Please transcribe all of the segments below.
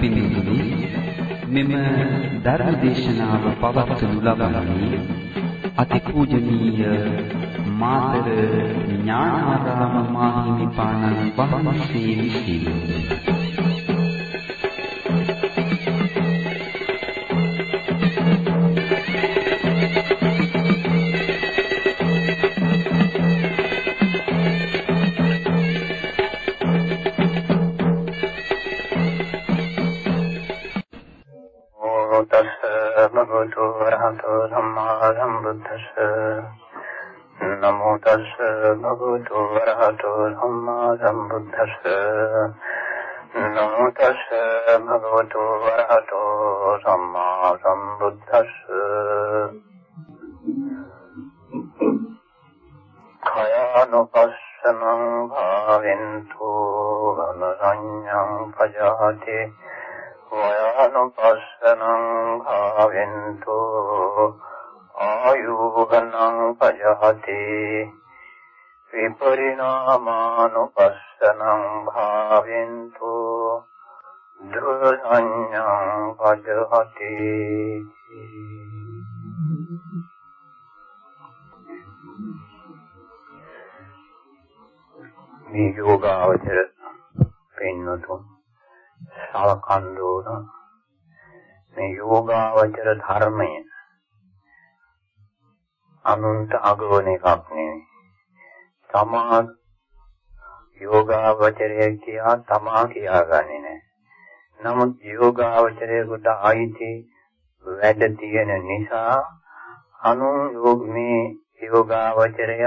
කාරුණික පිළිතුරු මෙම ධර්ම දේශනාව පවත්වනු ලබන්නේ අතිපූජනීය මාතර ඥානාරාම මාහිමිපාණන් වහන්සේ විසිනි. පරිණාමානුපස්සනං භාවෙන්තු දෘසඤ්ඤං පදහති මේ යෝගාවචර පින්නතුන් සලකන්දෝන මේ යෝගාවචර ධර්මය අනුන්ට අගවණ එකක් නෙවෙයි කියා තමා කියාගන්නේ නැහැ. නමුත් යෝගාවචරයේකට ආයිති වැඩ තියෙන නිසා අනු යෝග මේ යෝගාවචරය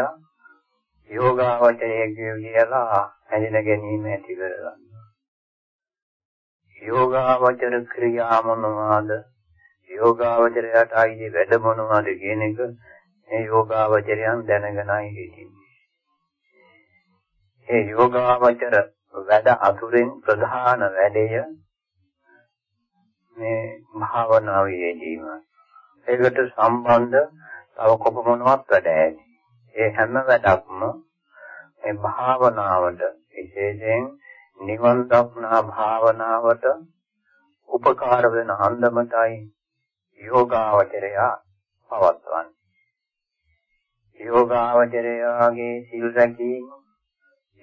යෝගාවචරය කියලා හැඳින ගැනීම ඇති කරගන්නවා. යෝගාවචර ක්‍රියා මොනවාද? යෝගාවචරයට ආයේ වැඩ මොනවාද කියන එක මේ යෝගාවචරයන් දැනගෙනයි හිටින්නේ. ඒ යෝගාවචර වැඩ අතුරෙන් ප්‍රධාන වැඩය මේ භාවනාවේ යෙදීම. ඒකට සම්බන්ධ තව කොපමණවත් වැඩ ඇති. ඒ හැම වැඩක්ම මේ භාවනාවට විශේෂයෙන් නිවන් දක්නා භාවනාවට උපකාර වෙන හන්දමතයි යෝගාවචරය පවත්වන්නේ. යෝගාවචරයාගේ සිල් රැකීම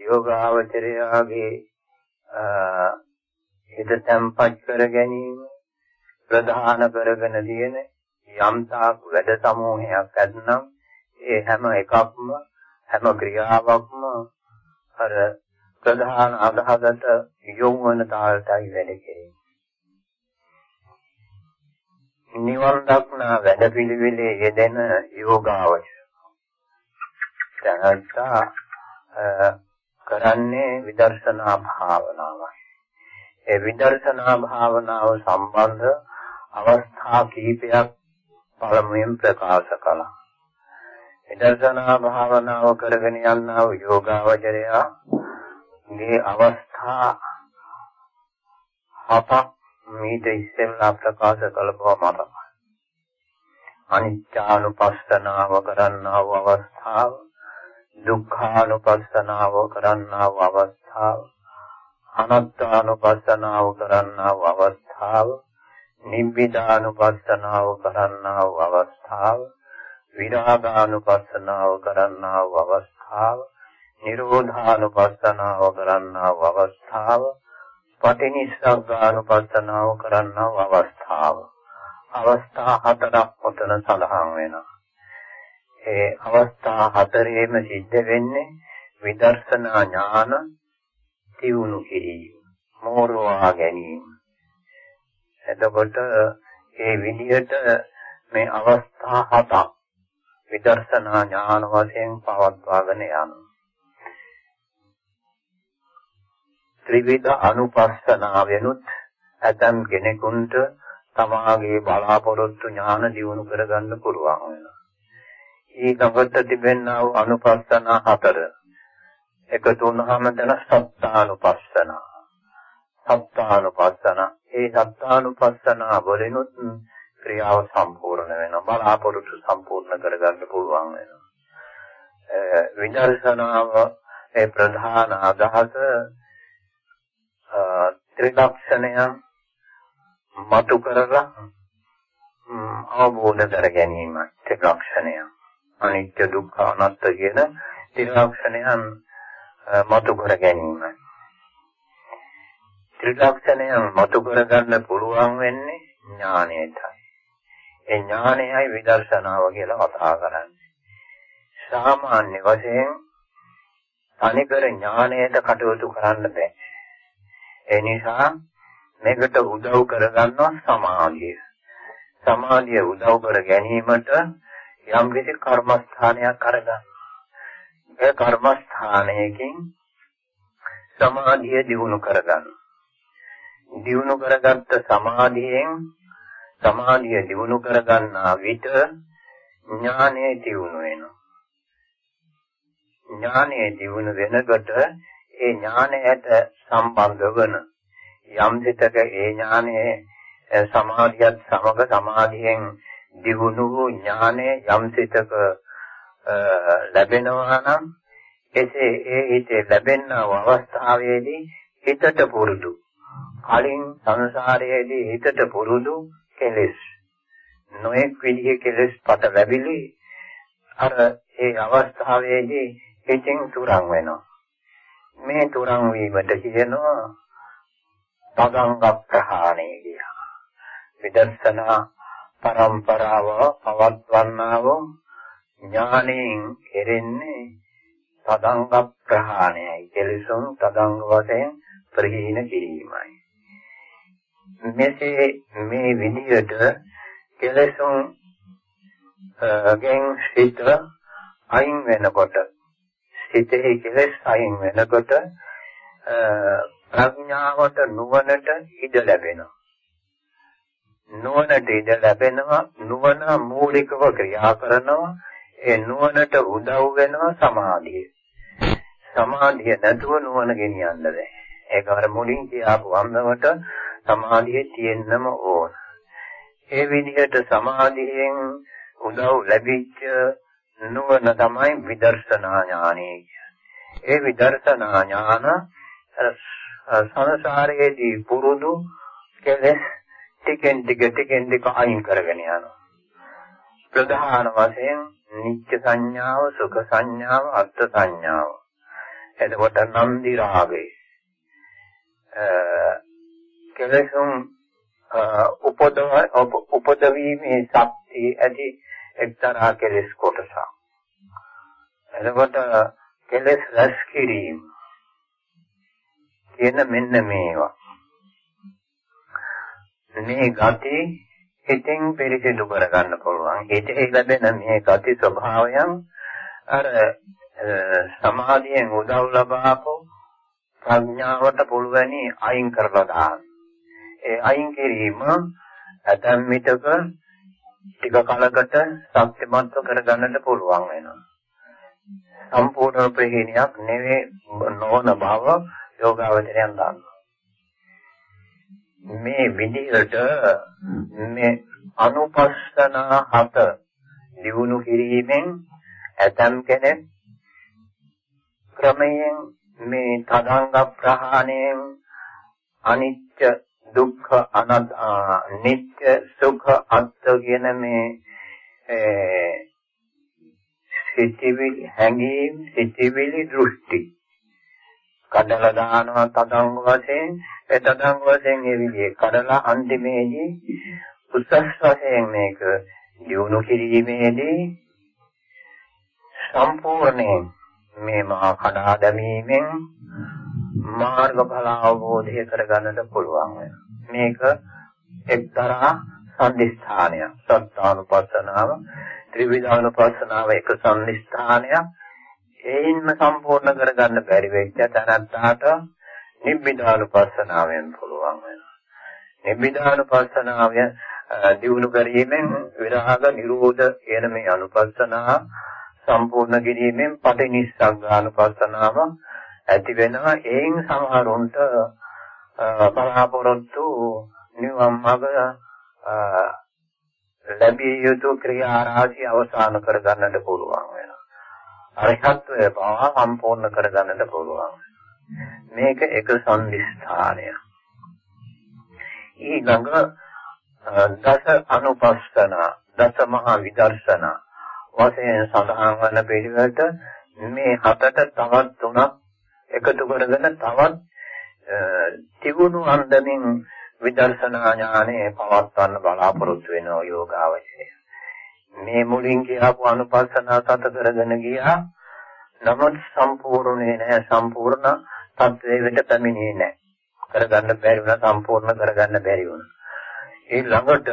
යෝගාවචරයාගේ හිත තැම්පත් කර ගැනීම ප්‍රධාන කරගෙන තියෙන යම්තාක් වැඩ සමූහයක් ඇතනම් ඒ හැම එකක්ම හැම ක්‍රියාවක්ම අර ප්‍රධාන අදහසට යොමු වන තාලටයි වැඩ කෙරෙන්නේ. නිවන් දක්නා වැඩපිළිවෙලේ යෙදෙන යෝගාවචර. දැනත්තා කරන්නේ විදර්ශනා භාවනාවයි. ඒ විදර්ශනා භාවනාව සම්බන්ධ අවස්ථා කිහිපයක් පළමුවෙන් ප්‍රකාශ කළා. විදර්ශනා භාවනාව කරගෙන යනා වූ යෝගාවචරයා මේ අවස්ථා හතක් මීට ඉස්සෙල්ලා ප්‍රකාශ කළ බව මතකයි. අනිත්‍යානුපස්සනාව කරන්නා වූ අවස්ථාව දුක්ඛානුපස්සනාව කරන්නා වූ අවස්ථාව අනාත්මානුපස්සනාව කරන්නා වූ අවස්ථාව නිබ්බිදානුපස්සනාව කරන්නා වූ අවස්ථාව විරාගානුපස්සනාව කරන්නා වූ අවස්ථාව නිරෝධානුපස්සනාව කරන්නා වූ අවස්ථාව පටිනිස්සග්ගානුපස්සනාව කරන්නා වූ අවස්ථාව. අවස්ථා හතරක් උතන සඳහන් වෙනවා. ඒ අවස්ථා හතරේම සිද්ධ වෙන්නේ විදර්ශනා ඥාන තියුණු කිරීම මෝරවා ගැනීම. එතකොට ඒ විදිහට මේ අවස්ථා හතක් විදර්ශනා ඥාන වශයෙන් පවත්වාගෙන යනවා. ත්‍රිවිධ අනුපස්සනාවෙනුත් ඇතම් කෙනෙකුට තමාගේ බලාපොරොත්තු ඥාන දියුණු කරගන්න පුළුවන් වෙනවා. ඊළඟට තිබෙනා වූ අනුපස්සන හතර. එකතු වුණාම දැන සත්තානුපස්සන. සත්තානුපස්සන. ඒ සත්තානුපස්සන වලිනුත් ක්‍රියාව සම්පූර්ණ වෙනවා. බලාපොරොත්තු සම්පූර්ණ කරගන්න පුළුවන් වෙනවා. විදර්ශනාව ඒ ප්‍රධාන අදහස ත්‍රිලක්ෂණයන් මතු කරලා අවබෝධ කර ගැනීම ත්‍රිලක්ෂණය. අනිත්‍ය දුක්ඛ අනාත්ම කියන ත්‍රිලක්ෂණයන් මතු කර ගැනීම ත්‍රිලක්ෂණයන් මතු කරගන්න පුළුවන් වෙන්නේ ඥානයටයි ඒ ඥානයයි විදර්ශනාව කියලා කතා කරන්නේ. සාමාන්‍ය වශයෙන් තනිකර ඥානයට කටයුතු කරන්න බෑ. ඒ නිසා මේකට උදව් කරගන්නවා සමාධිය. සමාධිය උදව් කර ගැනීමට යම් කිසි කර්මස්ථානයක් අරගන්න. ඒ කර්මස්ථානයකින් සමාධිය දිනු කරගන්න. දිනු කරගත්ත සමාධියෙන් සමාධිය දිනු කරගන්නා විට ඥානය දිනු වෙනවා. ඥානය දිනු වෙනකොට ඒ ඥානයට සම්බන්ධ වන යම් සිතක ඒ ඥානයේ සමාධියත් සමග සමාධියෙන් දිහුණු වූ ඥානය යම් සිතක ලැබෙනවා නම් එසේ ඒ හිතේ ලැබෙනා අවස්ථාවේදී හිතට පුරුදු. කලින් සංසාරයේදී හිතට පුරුදු කෙලෙස්. නොඑක් විදිහේ කෙලෙස් පට ලැබිලි අර ඒ අවස්ථාවේදී හිතින් තුරන් වෙනවා. මේ තුරන් වීමට කියනවා පදංග ප්‍රහාණය කියලා. විදර්ශනා පරම්පරාව පවත්වන්නා වූ ඥාණයෙන් කෙරෙන්නේ තදංග ප්‍රහාණයයි. කෙලෙසුන් තදංග වශයෙන් ප්‍රහීන කිරීමයි. මෙසේ මේ විදියට කෙලෙසුන් ගෙන් සිත අයින් වෙනකොට සිතේ කෙලෙස් අයින් වෙනකොට ප්‍රඥාවට නුවණට ඉඩ ලැබෙනවා. නුවණට ඉඩ ලැබෙනවා නුවණ මූලිකව ක්‍රියා කරනවා ඒ නුවණට උදව් වෙනවා සමාධිය. සමාධිය නැතුව නුවණ ගෙනියන්න බෑ. ඒක අර මුලින් කියාපු අන්දමට සමාධිය තියෙන්නම ඕන. ඒ විදිහට සමාධියෙන් උදව් ලැබිච්ච නුවණ තමයි විදර්ශනා ඥානය ඒ විදර්ශනා ඥාන සංසාරයේදී පුරුදු කෙලෙස් ටිකෙන් ටික ටිකෙන් ටික අයින් කරගෙන යනවා. ප්‍රධාන වශයෙන් නිත්‍ය සංඥාව, සුඛ සංඥාව, අර්ථ සංඥාව. එතකොට නන්දි රාගේ කෙලෙසුන් උපදව උපදවීමේ ශක්තිය ඇති එක්තරා කෙලෙස් කොටසක්. එතකොට කෙලෙස් රැස් කිරීම කියන මෙන්න මේවා. මේ ගති හිතෙන් පිරිසිදු කරගන්න පුළුවන්. හිතේ ලැබෙන මේ ගති ස්වභාවයන් අර සමාධියෙන් උදව් ලබාපු ප්‍රඥාවට පුළුවනි අයින් කරලා දාන්න. ඒ අයින් කිරීම ඇතැම් විටක ටික කලකට ශක්තිමත්ව කරගන්නට පුළුවන් වෙනවා. සම්පූර්ණ ප්‍රහීනියක් නෙවෙයි නොවන බව යෝගාවචරයන් දන්නවා. මේ විදිහට මේ අනුපස්සනා හත දිනු කිරීමෙන් ඇතම් කෙනෙක් ක්‍රමයෙන් මේ තදංග ප්‍රහාණයෙන් අනිත්‍ය දුක්ඛ අනත් නිත්‍ය සුඛ අත්ත කියන මේ සිතිවිලි හැඟීම් සිතිවිලි දෘෂ්ටි කඩලා දානවා තදංග වශයෙන්. ඒ තදංග වශයෙන් මේ විදිහේ කඩලා අන්තිමේදී උසස් වශයෙන් මේක දියුණු කිරීමේදී සම්පූර්ණයෙන් මේ මහා කඩා දැමීමෙන් මාර්ගඵල අවබෝධය කරගන්නට පුළුවන් මේක එක්තරා සම්දිස්ථානයක්. සත්‍යානුපස්සනාව ත්‍රිවිධානුපස්සනාව එක සම්දිස්ථානයක්. ඒයින්ම සම්පූර්ණ කරගන්න බැරි වෙච්ච තැනත්තාට නිබ්බිදානුපස්සනාවෙන් පුළුවන් වෙනවා. නිබ්බිදානුපස්සනාව දියුණු කිරීමෙන් විරාග නිරෝධ කියන මේ අනුපස්සනාව සම්පූර්ණ කිරීමෙන් පටිනිස්සග්ගානුපස්සනාව ඇති වෙනවා. ඒයින් සමහරුන්ට බලාපොරොත්තු නිවන් මඟ ලැබිය යුතු ක්‍රියා රාශිය අවසන් කරගන්නට පුළුවන් වෙනවා. අරහත්ත්වය පවා සම්පූර්ණ කරගන්නට පුළුවන්. මේක එක සම්දිස්ථානය. ඊළඟ දස අනුපස්සන දස මහා විදර්ශනා වශයෙන් සඳහන් වන පිළිවෙලට මේ හතට තවත් තුනක් එකතු කරගෙන තවත් තිබුණු අන්දමින් විදර්ශනා ඥානෙ පවත්වන්න බලාපොරොත්තු වෙන යෝගාවචරය. මේ මුලින් කියපු අනුපස්සනා සත කරගෙන ගියා. නමුත් සම්පූර්ණේ නැහැ සම්පූර්ණ තත්වයට පැමිණෙන්නේ නැහැ. කරගන්න බැරි වුණා සම්පූර්ණ කරගන්න බැරි වුණා. ඒ ළඟට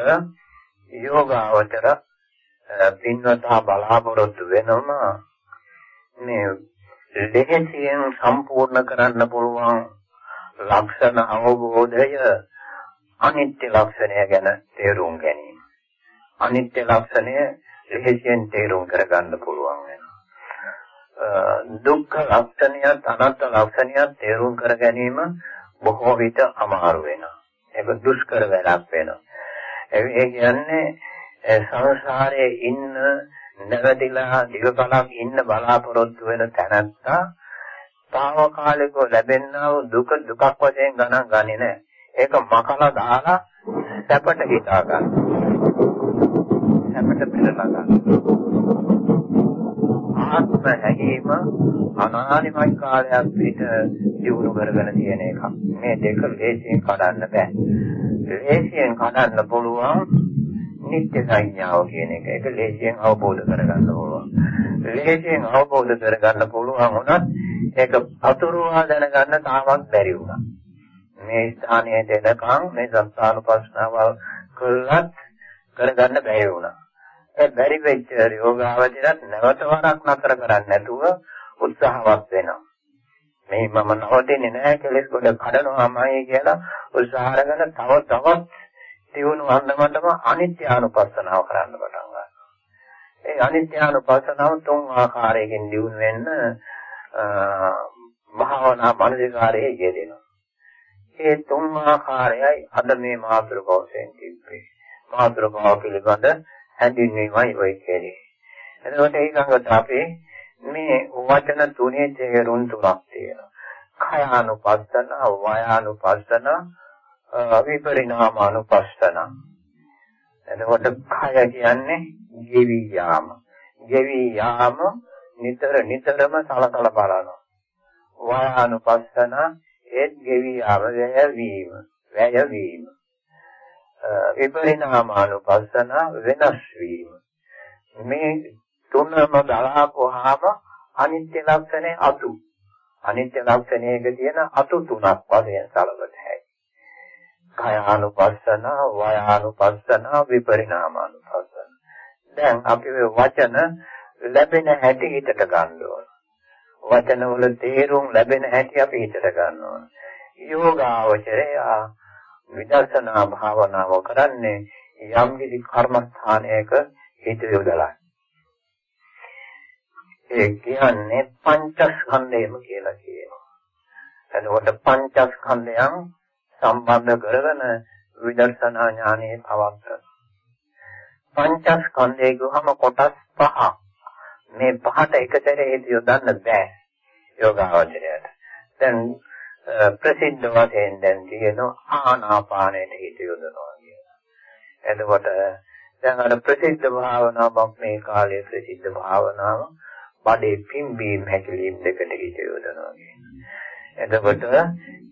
යෝගාවචර පින්වතා බලාපොරොත්තු වෙනම මේ දෙහෙසියෙන් සම්පූර්ණ කරන්න පුළුවන් ලක්ෂණ අවබෝධය අනිත්‍ය ලක්ෂණය ගැන තේරුම් ගැනීම. අනිත්‍ය ලක්ෂණය දෙහෙසියෙන් තේරුම් කරගන්න පුළුවන් වෙනවා. දුක්ඛ ලක්ෂණයත් අනාත්ම ලක්ෂණයත් තේරුම් කර ගැනීම බොහෝ විට අමාරු වෙනවා. ඒක දුෂ්කර වැඩක් වෙනවා. ඒ කියන්නේ සංසාරයේ ඉන්න නැවතිලා දිගකලක් ඉන්න බලාපොරොත්තු වෙන තැනත්තා తాවකාලිකව ලැබෙනා වූ දුක දුකක් වශයෙන් ගණන් ගන්නේ නැහැ. ඒක මකලා දාලා සැපට හිතා ගන්න. සැපට පෙරලා ගන්න. ආත්ම හැඟීම අනානිමයි කාලයක් පිට දිනු කරගෙන තියෙන එකක්. මේ දෙක ලේසියෙන් කඩන්න බෑ. ලේසියෙන් කඩන්න පුළුවන් නිත්‍ය සංඥාව කියන එක. ඒක ලේසියෙන් අවබෝධ කරගන්න පුළුවන්. ලේසියෙන් අවබෝධ කරගන්න පුළුවන් වුණත් ඒක අතුරුවා දැනගන්න තාමත් බැරි වුණා. මේ ස්ථානයේ දෙනකම් මේ සංස්කාරපස්නාව කළත් කරගන්න බැරි වුණා. ඒ බැරි වෙච්ච යෝගාවචරත් නැවත වරක් නතර කරන්නේ නැතුව උත්සාහවත් වෙනවා. මේ මම නවතින්නේ නැහැ කෙලෙස් කොට කඩනවාමයි කියලා උත්සාහ කරගෙන තව තවත් දියුණු වන්නමතම අනිත්‍ය අනුපස්සනාව කරන්න පටන් ගන්නවා. ඒ අනිත්‍ය අනුපස්සනාව තුන් ආකාරයකින් දියුණු වෙන්න භාවනා මනසිකාරයේ යෙදෙනවා. ඒ තුන් ආකාරයයි අද මේ මාතෘකාවෙන් තිබ්බේ. මාතෘකාව පිළිබඳ හැඳින්වීමයි ඔය කියන්නේ. එතකොට ඊළඟට අපි මේ වචන තුනේ තේරුම් තුනක් තියෙනවා. කයානුපස්සන, වයානුපස්සන, විපරිණාමානුපස්සන. එතකොට කය කියන්නේ ගෙවි යාම. ගෙවි යාම නිතර නිතරම සලකලා බලනවා. වයානුපස්සන ඒත් ගෙවි යාම වැය වීම. වැය වීම. විපරිණාමානුපස්සන වෙනස් වීම. මේ තුනම බලාපුවාම අනිත්‍ය ලක්ෂණය අතු. අනිත්‍ය ලක්ෂණයක තියෙන අතු තුනක් වශයෙන් සලකත හැකියි. කයානුපස්සන, වයානුපස්සන, විපරිණාමානුපස්සන. දැන් අපි වචන ලැබෙන හැටි හිතට ගන්න ඕන. වචන වල තේරුම් ලැබෙන හැටි අපි හිතට ගන්න ඕන. යෝගාවචරය විදර්ශනා භාවනාව කරන්නේ යම් කිසි කර්මස්ථානයක හිත යොදලා. ඒ කියන්නේ පංචස්කන්ධයම කියලා කියනවා. එතකොට පංචස්කන්ධයන් සම්බන්ධ කරගෙන විදර්ශනා ඥානෙ පවත්වන. පංචස්කන්ධය ගොහම කොටස් පහ. මේ පහට එකතරේ හේතු යොදන්න බෑ යෝගාවචරයට. දැන් ප්‍රසිද්ධ වශයෙන් දැන් තියෙන ආනාපානයට හිත යොදනවා කියලා. එතකොට දැන් අර ප්‍රසිද්ධ භාවනාව මම මේ කාලේ ප්‍රසිද්ධ භාවනාව බඩේ පිම්බීම හැකිලිම් දෙකට හිත යොදනවා කියන්නේ. එතකොට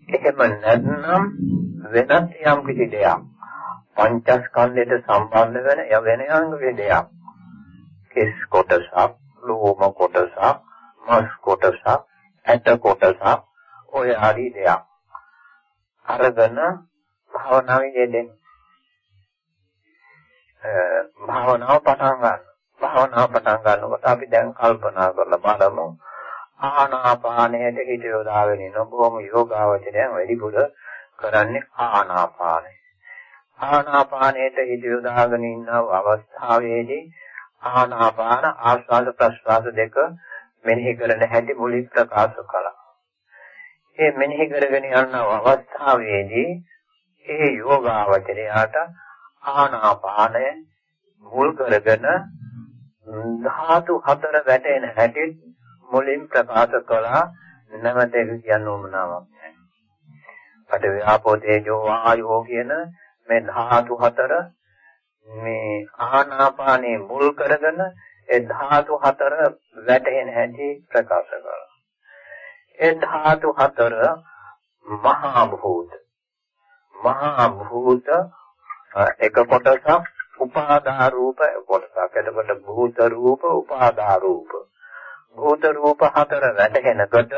එහෙම නැත්නම් වෙනත් යම් කිසි දෙයක් පංචස්කන්ධයට සම්බන්ධ වෙන ය වෙන යම් දෙයක් කෙස් කොටසක් ලෝම කොටසක් මස් කොටසක් ඇට කොටසක් ඔය ආදී දෙයක් අරගෙන භාවනාවේ යෙදෙන භාවනාව පටන් ගන්න භාවනාව පටන් ගන්නකොට අපි දැන් කල්පනා කරලා බලමු ආනාපානයට හිත යොදාගෙන ඉන්න බොහොම යෝගාවචරයන් වැඩිපුර කරන්නේ ආනාපානය. ආනාපානයට හිත යොදාගෙන ඉන්න අවස්ථාවේදී ආනාපාන ආස්වාද ප්‍රස්වාද දෙක මෙනෙහි කරන හැටි මුලින් ප්‍රකාශ කළා. මේ මෙනෙහි කරගෙන යන අවස්ථාවේදී ඒ යෝගාවචරයට ආනාපානය මුල් කරගෙන ධාතු හතර වැටෙන හැටි මුලින් ප්‍රකාශ කළා නැවත ඒක කියන්න උවමනාවක් නැහැ. පඨවි ආපෝ තේජෝ වායෝ කියන මේ ධාතු හතර මේ ආනාපානේ මුල් කරගෙන ඒ ධාතු හතර වැටෙන හැටි ප්‍රකාශ කරනවා. ඒ ධාතු හතර මහා භූත. මහා භූත එක කොටසක් උපාදා රූප කොටසක්. එතකොට භූත රූප උපාදා රූප. භූත රූප හතර වැටෙනකොට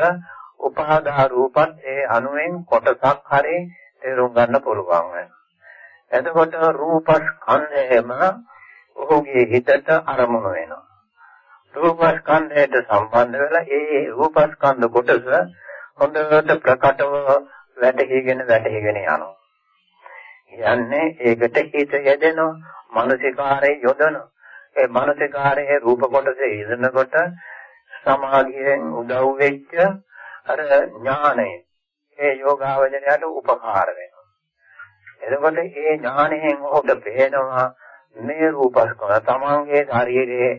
උපාදා රූපත් ඒ අනුවෙන් කොටසක් හරි තේරුම් ගන්න පුළුවන් වෙනවා. එතකොට රූපස්කන්ධයම ඔහුගේ හිතට අරමුණු වෙනවා. රූපස්කන්ධයට සම්බන්ධ වෙලා ඒ රූපස්කන්ධ කොටස හොඳට ප්‍රකටව වැටහිගෙන වැටහිගෙන යනවා. යන්නේ ඒකට හිත යදෙනවා, මානසිකාරය යොදනවා. ඒ මානසිකාරයේ රූප කොටසේ යෙදෙනකොට සමාධියෙන් උදව් වෙච්ච අර ඥානය ඒ යෝගාවචරයට උපකාර වෙනවා. එතකොට ඒ ඥානයෙන් ඔහුට පේනවා මේ රූපස්කන්ධ තමන්ගේ ශරීරයේ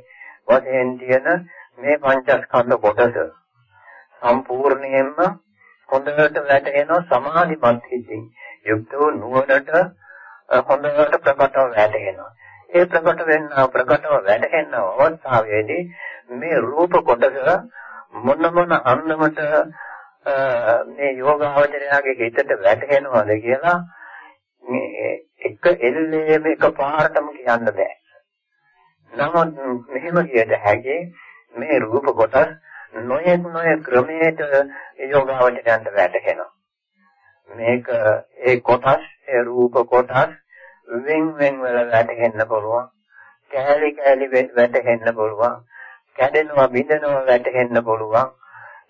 වශයෙන් තියෙන මේ පංචස්කන්ධ කොටස සම්පූර්ණයෙන්ම හොඳට වැටෙන සමාධිමත් හිතින් යුක්තව නුවණට හොඳට ප්‍රකටව වැටෙනවා. ඒ ප්‍රකට වෙන්න ප්‍රකටව වැටෙන අවස්ථාවේදී මේ රූප කොටස මොන මොන අන්දමට මේ යෝගාවචරයාගේ හිතට වැටෙනවද කියලා මේ එක එල්ලේම එක පාරටම කියන්න බෑ. නමුත් මෙහෙම කියද හැකි මේ රූප කොටස් නොයෙක් නොයෙක් ක්‍රමයට යෝගාවචරයන්ට වැටහෙනවා. මේක ඒ කොටස් ඒ රූප කොටස් වෙන් වෙන් වල වැටෙන්න පුළුවන්. කැලි කැලි වැටෙන්න පුළුවන්. කැඩෙනවා බිඳෙනවා වැටෙන්න පුළුවන්.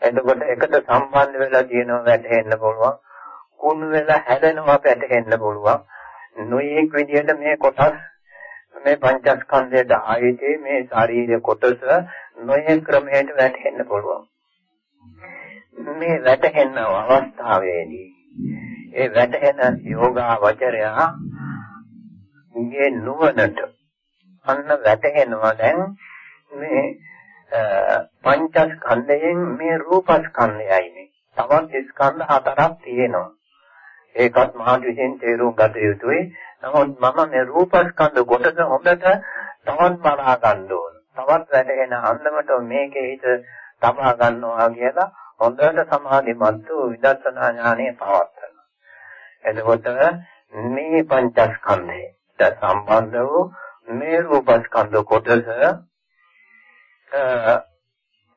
එතකොට එකට සම්බන්ධ වෙලා තියෙනවා වැටෙන්න පුළුවන්. කුණු වෙලා හැදෙනවා වැටෙන්න පුළුවන්. නොයෙක් විදිහට මේ කොටස් මේ පංචස්කන්ධයට ආයතේ මේ ශාරීරික කොටස නොයෙක් ක්‍රමයකට වැටෙන්න පුළුවන්. මේ වැටෙන අවස්ථාවේදී ඒ වැටෙන යෝගාවචරයා ගේ නුවණට අන්න වැටෙනවා දැන් මේ පංචස්කන්ධයෙන් මේ රූපස්කන්ධයයි මේ. තවත් ස්කන්ධ හතරක් තියෙනවා. ඒකත් මහත් විශේෂයෙන් තේරුම් ගත යුතුයි. නමුත් මම මේ රූපස්කන්ධ කොටස හොඳට තවත් බලා ගන්න ඕන. තවත් වැඩගෙන අන්දමට මේකේ හිත තබා ගන්නවා කියලා හොඳට සමාධිමත් වූ විදර්ශනා ඥානය පවත්වනවා. එතකොට මේ පංචස්කන්ධයට සම්බන්ධ වූ මේ රූපස්කන්ධ කොටස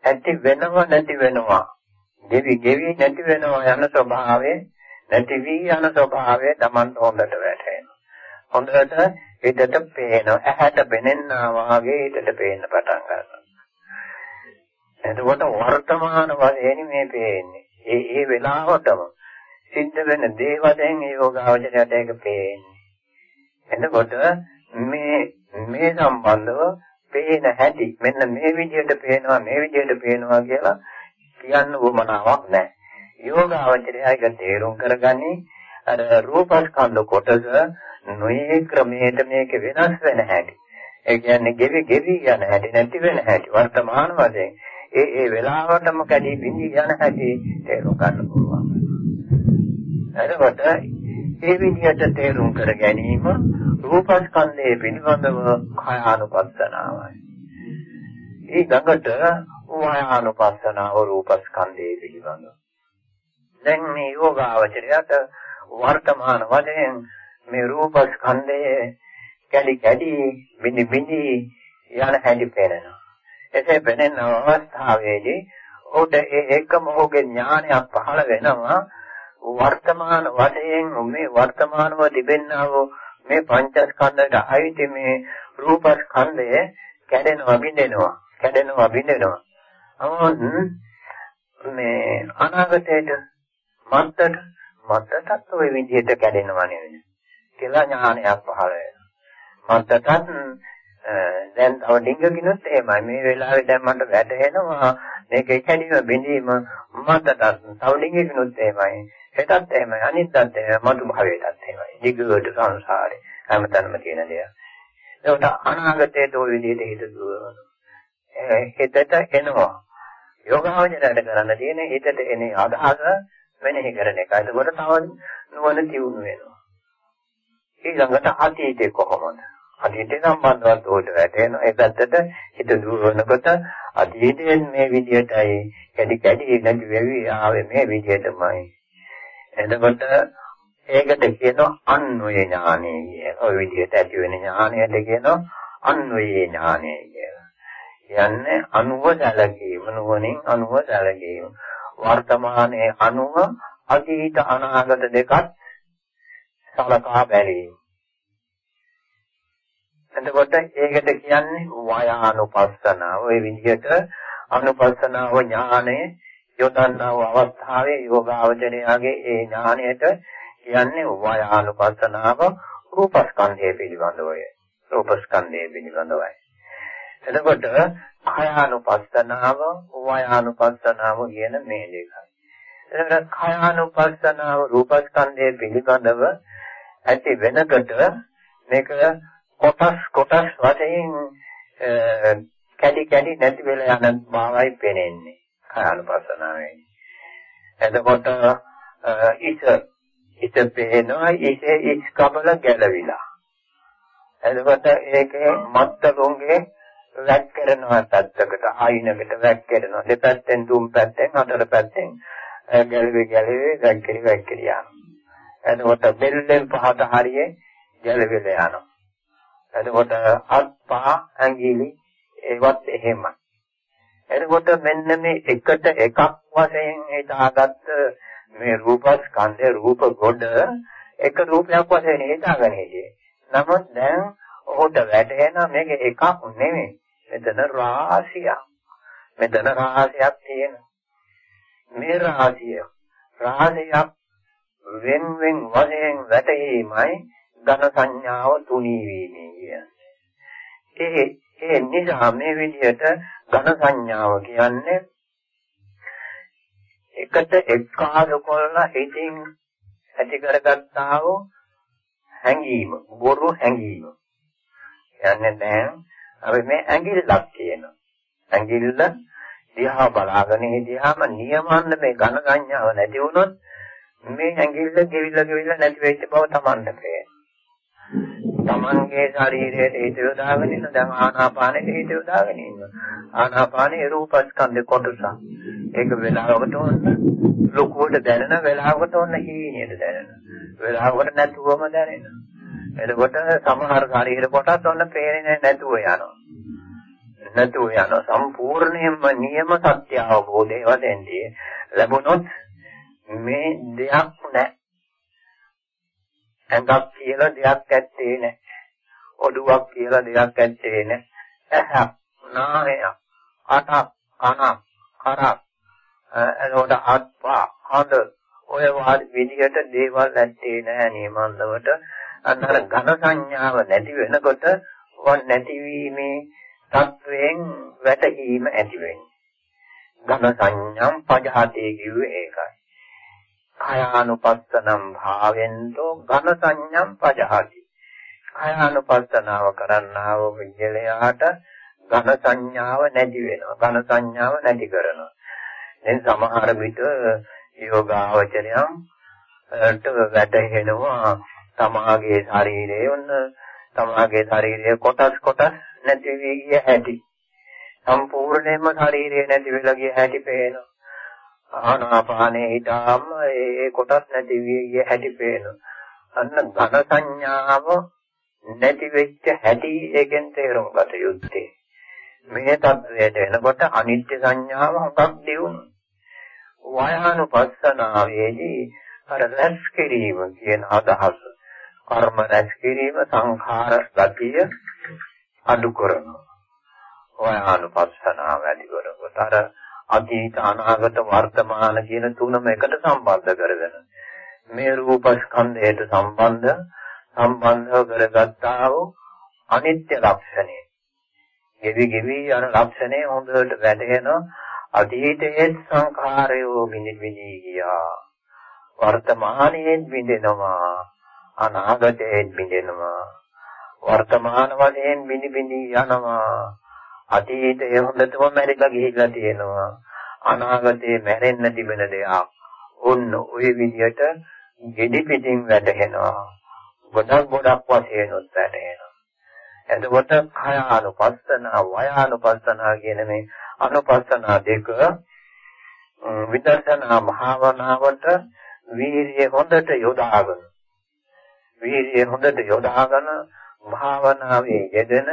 ඇති වෙනව නැති වෙනවා. දෙවි ගෙවි නැති වෙනවා යන ස්වභාවය නැති වී යන ස්වභාවය Taman හොඳට වැටහෙනවා. හොඳට හිතට පේනවා. ඇහැට පෙනෙනා වාගේ හිතට පේන්න පටන් ගන්නවා. එතකොට වර්තමාන වශයෙන් මේ පේන්නේ. ඒ ඒ වෙලාවටම සිද්ධ වෙන දේවයෙන් ඒ යෝගාවචරයට ඒක පේන්නේ. එතකොට මේ මේ සම්බන්ධව පේන හැටි මෙන්න මේ විදිහට පේනවා මේ විදිහට පේනවා කියලා කියන්න උවමනාවක් නැහැ. යෝගාවචරයයික තේරුම් කරගන්නේ අර රූපස්කන්ධ කොටස නොයේ ක්‍රමයට මේක වෙනස් වෙන හැටි. ඒ කියන්නේ ගෙවි ගෙවි යන හැටි නැති වෙන හැටි වර්තමාන වශයෙන් ඒ ඒ වෙලාවටම කැඩී බිඳී යන හැටි තේරුම් ගන්න පුළුවන්. එතකොට ඒ විදිහට තේරුම් කර ගැනීම රූපස්කන්ධයේ පිළිබඳව කායානුපස්සනාවයි. ඒ ගඟට වායානුපස්සනාව රූපස්කන්ධයේ පිළිබඳව. දැන් මේ යෝගාවචරයට වර්තමාන වශයෙන් මේ රූපස්කන්ධයේ කැඩි කැඩි බිනි බිනි යන හැටි පේනවා. එසේ පෙනෙන අවස්ථාවේදී ඔහුට ඒ එකම ඔහුගේ ඥානයක් පහළ වෙනවා වර්තමාන වශයෙන් මේ වර්තමානව තිබෙනා වූ මේ පංචස්කන්ධයට අයිති මේ රූපස්කන්ධය කැඩෙනවා බිඳෙනවා කැඩෙනවා බිඳෙනවා අමොන් මේ අනාගතයට මත්තට මත්තටත් ওই විදිහට කැඩෙනවා නෙවෙයි කියලා ඥානයක් පහළ වෙනවා මත්තටත් දැන් තව ඩිංගකිනුත් එහෙමයි මේ වෙලාවේ දැන් මට වැටහෙනවා මේක කැඩීම බිඳීම මත්තටත් තව ඩිංගකිනුත් එහෙමයි හෙටත් එහෙමයි අනිද්දාත් එහෙමයි මතු භවයටත් එහෙමයි දිගට සංසාරේ හැමතැනම තියෙන දේ. ඒකට අනාගතයට ওই විදිහට හිත දුවනවා. හිතට එනවා. යෝගාවචරයට කරන්න තියෙන හිතට එන අදහස වෙනෙහි කරන එක. ඒකවල තව නුවණ තියුණු වෙනවා. ඊළඟට අතීතේ කොහොමද? අතීතේ සම්බන්ධවත් උඩ වැටෙනවා. ඒ පැත්තට හිත දුවනකොට අතීතයෙන් මේ විදියටයි කැඩි කැඩි නැති වෙවි ආවේ මේ විදියටමයි. එතකොට ඒකට කියනවා අන්වය ඥානය කියලා. ওই විදිහට ඇති වෙන ඥානයට කියනවා අන්වය ඥානය කියලා. කියන්නේ අනුව සැලකීම නුවණින් අනුව සැලකීම. වර්තමානයේ අනුව අතීත අනාගත දෙකත් සලකා බැලීම. එතකොට ඒකට කියන්නේ වයානුපස්සනාව. ওই විදිහට අනුපස්සනාව ඥානය යොදන්නා වූ අවස්ථාවේ යෝගාවචරයාගේ ඒ ඥානයට කියන්නේ වයානුපස්සනාව රූපස්කන්ධය පිළිබඳවය. රූපස්කන්ධය පිළිබඳවයි. එතකොට කයානුපස්සනාව වයානුපස්සනාව කියන මේ දෙකයි. එතකොට කයානුපස්සනාව රූපස්කන්ධය පිළිබඳව ඇති වෙනකොට මේක කොටස් කොටස් වශයෙන් කැඩි කැඩි නැති වෙලා යන බවයි පේන්නේ කයානුපස්සනාවේ. එතකොට ඉත ඉත පේනවා ඉතේ ඉස් කබල ගැලවිලා. එතකොට ඒකේ මත්තලුන්ගේ වැක් කරනවා පැත්තකට ආයිනකට වැක් කරනවා. දෙපැත්තෙන් තුන් පැත්තෙන් හතර පැත්තෙන් ගැලවි ගැලවි වැක් කරි වැක් කරි යනවා. එතකොට බෙල්ලෙන් පහත හරියේ ගැලවිල යනවා. එතකොට අත්පා ඇඟිලි ඒවත් එහෙමයි. එතකොට මෙන්න මේ එකට එකක් වශයෙන් හිතාගත්ත මේ රූපස්කන්ධේ රූප ගොඩ එක රූපයක් වශයෙන් හිතාගෙන හිටියේ. නමුත් දැන් ඔහුට වැටහෙන මේක එකක් නෙමෙයි. මෙතන රාශියක්. මෙතන රාශියක් තියෙනවා. මේ රාශිය රාශියක් වෙන් වෙන් වශයෙන් වැටීමයි ඝන සංඥාව තුනී වීමේ කියන්නේ. ඒ ඒ නිසා මේ විදිහට ඝන සංඥාව කියන්නේ එකට එක්කාසු කරලා හිතින් ඇති කරගත්තා වූ හැඟීම, බොරු හැඟීම. කියන්නේ දැන් අපි මේ ඇඟිල්ලක් කියනවා. ඇඟිල්ල දිහා බලාගෙන හිටියාම නියමන්න මේ ඝන සංඥාව නැති වුණොත් මේ ඇඟිල්ල ගෙවිල ගෙවිල නැති වෙච්ච බව Tamanට පේනවා. Tamanගේ ශරීරයේ හිත යොදාගෙන ඉන්න දැන් ආනාපානෙට හිත යොදාගෙන ඉන්න. ආනාපානේ රූපස්කන්ධ කොටස. ඒක වෙලාවකට ඕන ලොකුවට දැනෙන වෙලාවකට ඕන හීනියට දැනෙන. වෙලාවකට නැතුවම දැනෙන. එතකොට සමහර ශරීර කොටස් ඔන්න පේන්නේ නැතුව යනවා. නැතුව යනවා. සම්පූර්ණයෙන්ම නියම සත්‍ය අවබෝධය වදෙන්දී ලැබුණොත් මේ දෙයක් නැහැ. ඇඟක් කියලා දෙයක් ඇත්තේ නැහැ. ඔඩුවක් කියලා දෙයක් ඇත්තේ නැහැ. ඇහක්, නාහයක්, අටක්, කනක්, කරක්, එතකොට අත්පා, හඳ ඔය විදිහට දේවල් ඇත්තේ නැහැ නියමන්දවට අන්න අර ඝන සංඥාව නැති වෙනකොට වන් නැතිවීමේ තත්වයෙන් වැටහීම ඇති වෙන්නේ. ඝන සංඥම් පජහතේ කිව්වේ ඒකයි. කයානුපස්සනම් භාවෙන්තෝ ඝන සංඥම් පජහති. කයානුපස්සනාව කරන්නා වූ විඤ්ඤාණයට ඝන සංඥාව නැති වෙනවා. ඝන සංඥාව නැති කරනවා. දැන් සමහර විට යෝගාවචරයන් වැටහෙනවා තමාගේ ශරීරයේ ඔන්න තමාගේ ශරීරයේ කොටස් කොටස් නැති වී ගිය හැටි. සම්පූර්ණයෙන්ම ශරීරය නැති වෙලා ගිය හැටි පේනවා. ආනාපානේ හිතාම ඒ කොටස් නැති වී ගිය හැටි පේනවා. අන්න ඝන සංඥාව නැති වෙච්ච හැටි ඒකෙන් තේරුම් ගත යුත්තේ. මේ තත්වයට එනකොට අනිත්‍ය සංඥාව හුඟක් දියුණු. වයහනුපස්සනාවේදී අර රැස් කිරීම කියන අදහස. කර්ම රැස් කිරීම සංඛාර ගතිය අඩු කරනවා. ඔය අනුපස්සනාව වැඩි කරනකොට අර අතීත අනාගත වර්තමාන කියන තුනම එකට සම්බන්ධ කරගෙන මේ රූපස්කන්ධයට සම්බන්ධ සම්බන්ධව කරගත්තා වූ අනිත්‍ය ලක්ෂණය. ගෙවි ගෙවි යන ලක්ෂණය හොඳට වැටහෙනවා අතීතයේ සංඛාරයෝ විනිවිද ගියා. වර්තමානයේ විඳිනවා අනාගතයෙන් මිදෙනවා. වර්තමාන වශයෙන් බිනි බිනි යනවා. අතීතයේ හොඳටම මැරිලා ගිහිල්ලා තියෙනවා. අනාගතේ මැරෙන්න තිබෙන දෙයක් ඔන්න ওই විදිහට gedhi පිටින් වැටෙනවා ගොඩක් ගොඩක් වශයෙන් උත්තරේනවා. එතකොට කය අනුපස්සන, වය අනුපස්සන කියන මේ අනුපස්සන දෙක විදර්ශනා භාවනාවට වීර්යය හොඳට යොදාගෙන වීර්යය හොඳට යොදාගෙන භාවනාවේ යෙදෙන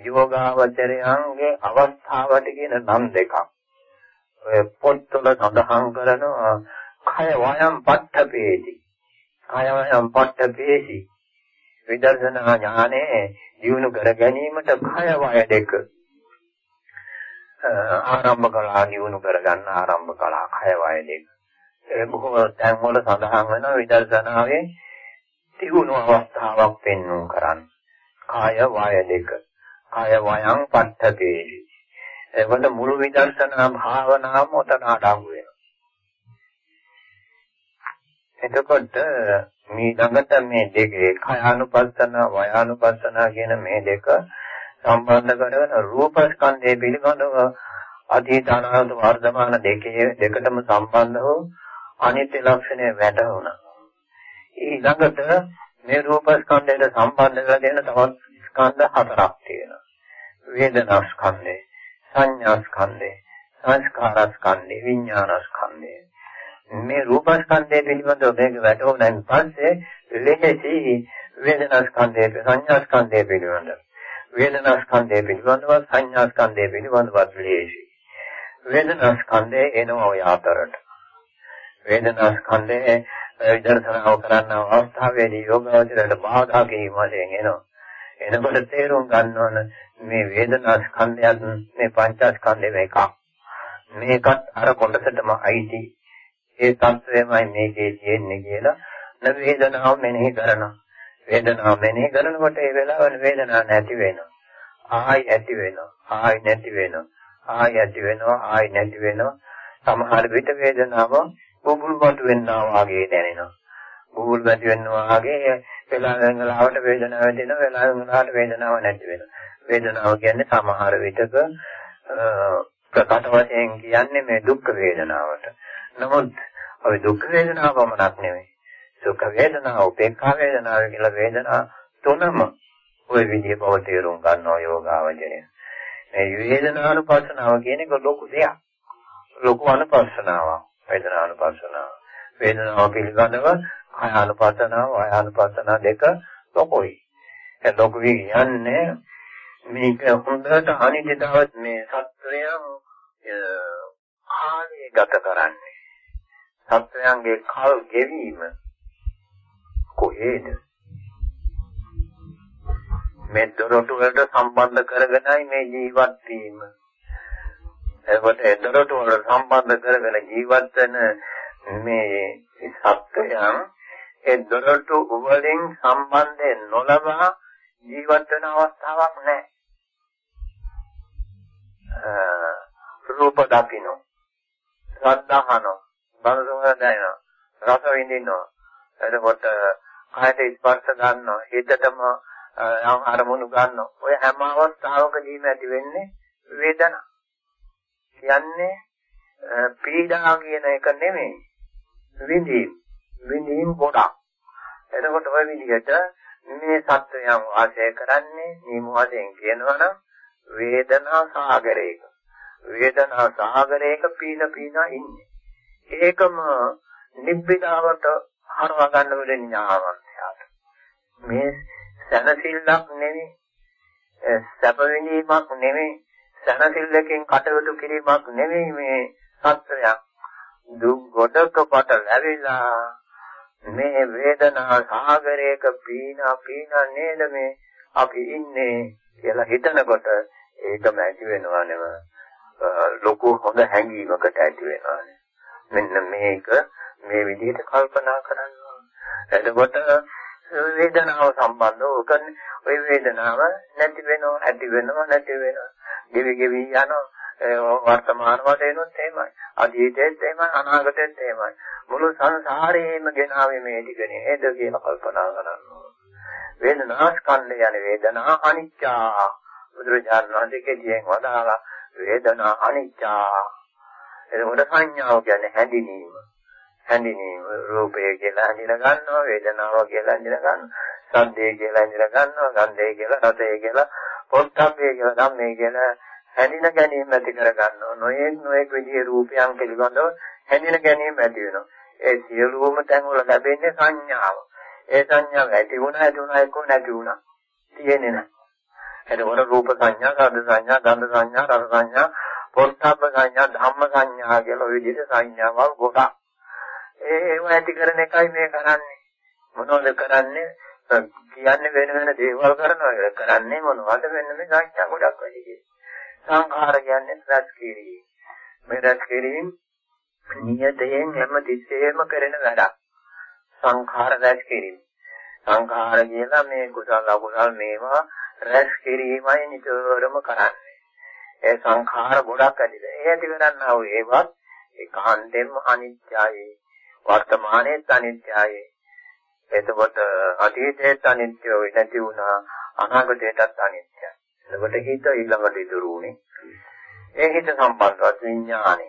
යෝගාවචරයන්ගේ අවස්ථාවට කියන නම් දෙකක්. ඔය පොත්වල සඳහන් කරනවා කය වයම් පට්ඨපේති. කය වයම් පට්ඨපේති. විදර්ශනා ඥානේ දියුණු කර ගැනීමට කය වය දෙක ආරම්භ කළා දියුණු කරගන්න ආරම්භ කළා කය වය දෙක. ඒ බොහෝ තැන් වල සඳහන් වෙනවා විදර්ශනාවේ තියුණු අවස්ථාවක් පෙන්වුම් කරන්න. කාය වය දෙක. කාය වයං පත්තතේ. එවල මුළු විදර්ශනා භාවනාවම උතන අඩංගු වෙනවා. එතකොට මේ ළඟට මේ දෙකේ කායානුපස්සන වයානුපස්සන කියන මේ දෙක සම්බන්ධ කරගෙන රූපස්කන්ධය පිළිබඳව අතීත අනාගත වර්තමාන දෙකේ දෙකටම සම්බන්ධ වූ අනිත්‍ය ලක්ෂණය වැටහුණා. ඊළඟට මේ රූපස්කන්ධයට සම්බන්ධ වෙලා තියෙන තවත් ස්කන්ධ හතරක් තියෙනවා. වේදනා ස්කන්ධය, සංඥා ස්කන්ධය, සංස්කාර ස්කන්ධය, විඥාන ස්කන්ධය. මේ රූපස්කන්ධය පිළිබඳව මේක වැටහුණාන් පස්සේ ලෙහෙසි වේදනා ස්කන්ධය, සංඥා ස්කන්ධය පිළිබඳව වේදනා ස්කන්ධය පිළිබඳව සංඥා ස්කන්ධය පිළිබඳව ලෙහෙසි. වේදනා ස්කන්ධය එනවා ඔය අතරට. වේදනා ස්කන්ධයේ විදර්ශනාව කරන්න අවස්ථාවේදී යෝගාවචරයට බාධා කිරීම වශයෙන් එනවා. එනකොට තේරුම් ගන්න ඕන මේ වේදනා ස්කන්ධයත් මේ පංචස්කන්ධෙම එකක්. මේකත් අර කොටසටම අයිති. ඒ තත්වයමයි මේකේ තියෙන්නේ කියලා න වේදනාව මෙනෙහි කරනවා. වේදනාව මෙනෙහි කරනකොට ඒ වෙලාවන වේදනාවක් නැති වෙනවා. ආයි ඇති වෙනවා. ආයි නැති වෙනවා. ආයි ඇති වෙනවා. ආයි නැති වෙනවා. සමහර විට වේදනාව බුබුල් බඳු වෙන්නා වාගේ දැනෙනවා. බුබුල් බඳු වෙනවා වාගේ වේදනාවට වේදනාව දෙනවා වේදනාවට වේදනාව නැති වෙනවා. වේදනාව කියන්නේ සමහර විටක ප්‍රකට වශයෙන් කියන්නේ මේ දුක් වේදනාවට. නමුත් අපි දුක් වේදනාව පමණක් නෙමෙයි. සුඛ වේදනාව, උපේක්ඛා වේදනාව කියලා වේදනා තුනම ওই විදිහේ බව තේරුම් ගන්නවා යෝගාවචරය. මේ වේදනානුපස්සනාව කියන එක ලොකු දෙයක්. ලොකු අනුපස්සනාවක්. වේදනානුපස්සනාව. වේදනාව පිළිබඳව කායානුපස්සනාව, වායානුපස්සනාව දෙක ලොකුයි. ඒ ලොකු කියන්නේ මේක හොඳට අනිත්‍යතාවත් මේ සත්වයන් කාලය ගත කරන්නේ. සත්වයන්ගේ කල් ගෙවීම කොහේද? මේ දොරටු වලට සම්බන්ධ කරගෙනයි මේ ජීවත් වීම. එතකොට ඒ දොරටු වලට සම්බන්ධ කරගෙන ජීවත් වෙන මේ සත්වයන් ඒ දොරටු වලින් සම්බන්ධයෙන් නොලබා ජීවත් වෙන අවස්ථාවක් නැහැ. රූප දකින්න ශ්‍රද්ධාහන බරසම දැනෙන රස විඳින්න. එතකොට කායත ස්පර්ශ ගන්න හිතටම යම් අරමුණු ගන්න. ඔය හැම අවස්ථාවකදීම ඇති වෙන්නේ වේදනා. කියන්නේ පීඩා කියන එක නෙමෙයි. විඳීම්. විඳීම් ගොඩක්. එතකොට ඔය විදිහට මේ සත්වයන් වාසය කරන්නේ නිම වශයෙන් කියනවනම් වේදනා සාගරයක. වේදනා සාගරයක පීන පීන ඉන්නේ. ඒකම නිබ්බිදාවට හරවා ගන්න වෙන ඥානවන්තයාට මේ සනසිල්ලක් නෙවෙයි සැප විඳීමක් නෙවෙයි සනසිල්ලකින් කටයුතු කිරීමක් නෙවෙයි මේ සත්‍යයක් දුක් ගොඩකපට ලැබිලා මේ වේදනා සාගරයක පීන පීන නේද මේ අපි ඉන්නේ කියලා හිතනකොට ඒකම ඇති වෙනවනේම ලොකු හොඳ හැඟීමකට ඇති වෙනවානේ. මෙන්න මේක මේ විදිහට කල්පනා කරනවා. එතකොට වේදනාව සම්බන්ධව උකන්නේ ওই වේදනාව නැති වෙනව ඇති වෙනව නැති වෙනව. ගෙවි ගෙවි යනවා වර්තමාන වශයෙන්ුත් එහෙමයි. අතීතයේත් එහෙමයි අනාගතයේත් එහෙමයි. මුළු සංසාරේම ගෙනාවේ මේ ටික නේද කියලා කල්පනා කරනවා. වේදනා ස්කන්ධය යන වේදනා අනිත්‍යා බුදුරජාණන් වහන්සේ කියයෙන් වදාලා වේදනා අනිත්‍යා එතකොට සංඥාව කියන්නේ හැඳිනීම හැඳිනීම රූපය කියලා හඳින ගන්නවා වේදනාව කියලා හඳින ගන්නවා සද්දේ කියලා හඳින ගන්නවා ගන්ධය කියලා රසය කියලා පොට්ටබ්බේ කියලා ධම්මේ කියලා හැඳින ගැනීම ඇති කර ගන්නවා. නොයෙක් නොයෙක් විදිහේ රූපයන් පිළිබඳව හැඳින ගැනීම ඇති වෙනවා. ඒ සියලුම තැන් වල ලැබෙන්නේ සංඥාව. ඒ සංඥාව ඇති වුණා ඇති වුණා එක්ක නැති වුණා. තියෙන්නේ නැහැ. එතකොට රූප සංඥා, ශබ්ද සංඥා, ගන්ධ සංඥා, රස සංඥා, පොට්ටබ්බ සංඥා, ධම්ම සංඥා කියලා ওই විදිහට සංඥාවල් ගොඩක්. ඒ ඒව ඇති කරන එකයි මේ කරන්නේ. මොනවද කරන්නේ? කියන්නේ වෙන වෙන දේවල් කරනවා කරන්නේ මොනවද වෙන මේ සංඥා ගොඩක් වැඩි සංඛාර කියන්නේ රැස් කිරීම. මේ රැස් කිරීම නියතයෙන් හැම තිස්සෙම කරන වැඩක්. සංඛාර රැස් කිරීම. සංඛාර කියලා මේ කුසල අකුසල මේවා රැස් කිරීමයි නිතරම කරන්නේ. ඒ සංඛාර ගොඩක් ඇතිද. ඒ ඇති කරන්නා වූ ඒවත් ඒකාන්තයෙන්ම අනිත්‍යයි. වර්තමානයේත් අනිත්‍යයි. එතකොට අතීතයේත් අනිත්‍යයි නැති වුණා අනාගතයටත් අනිත්‍යයි. එතකොට හිත ඊළඟට ඉතුරු උනේ. ඒ හිත සම්බන්ධවත් විඥානය.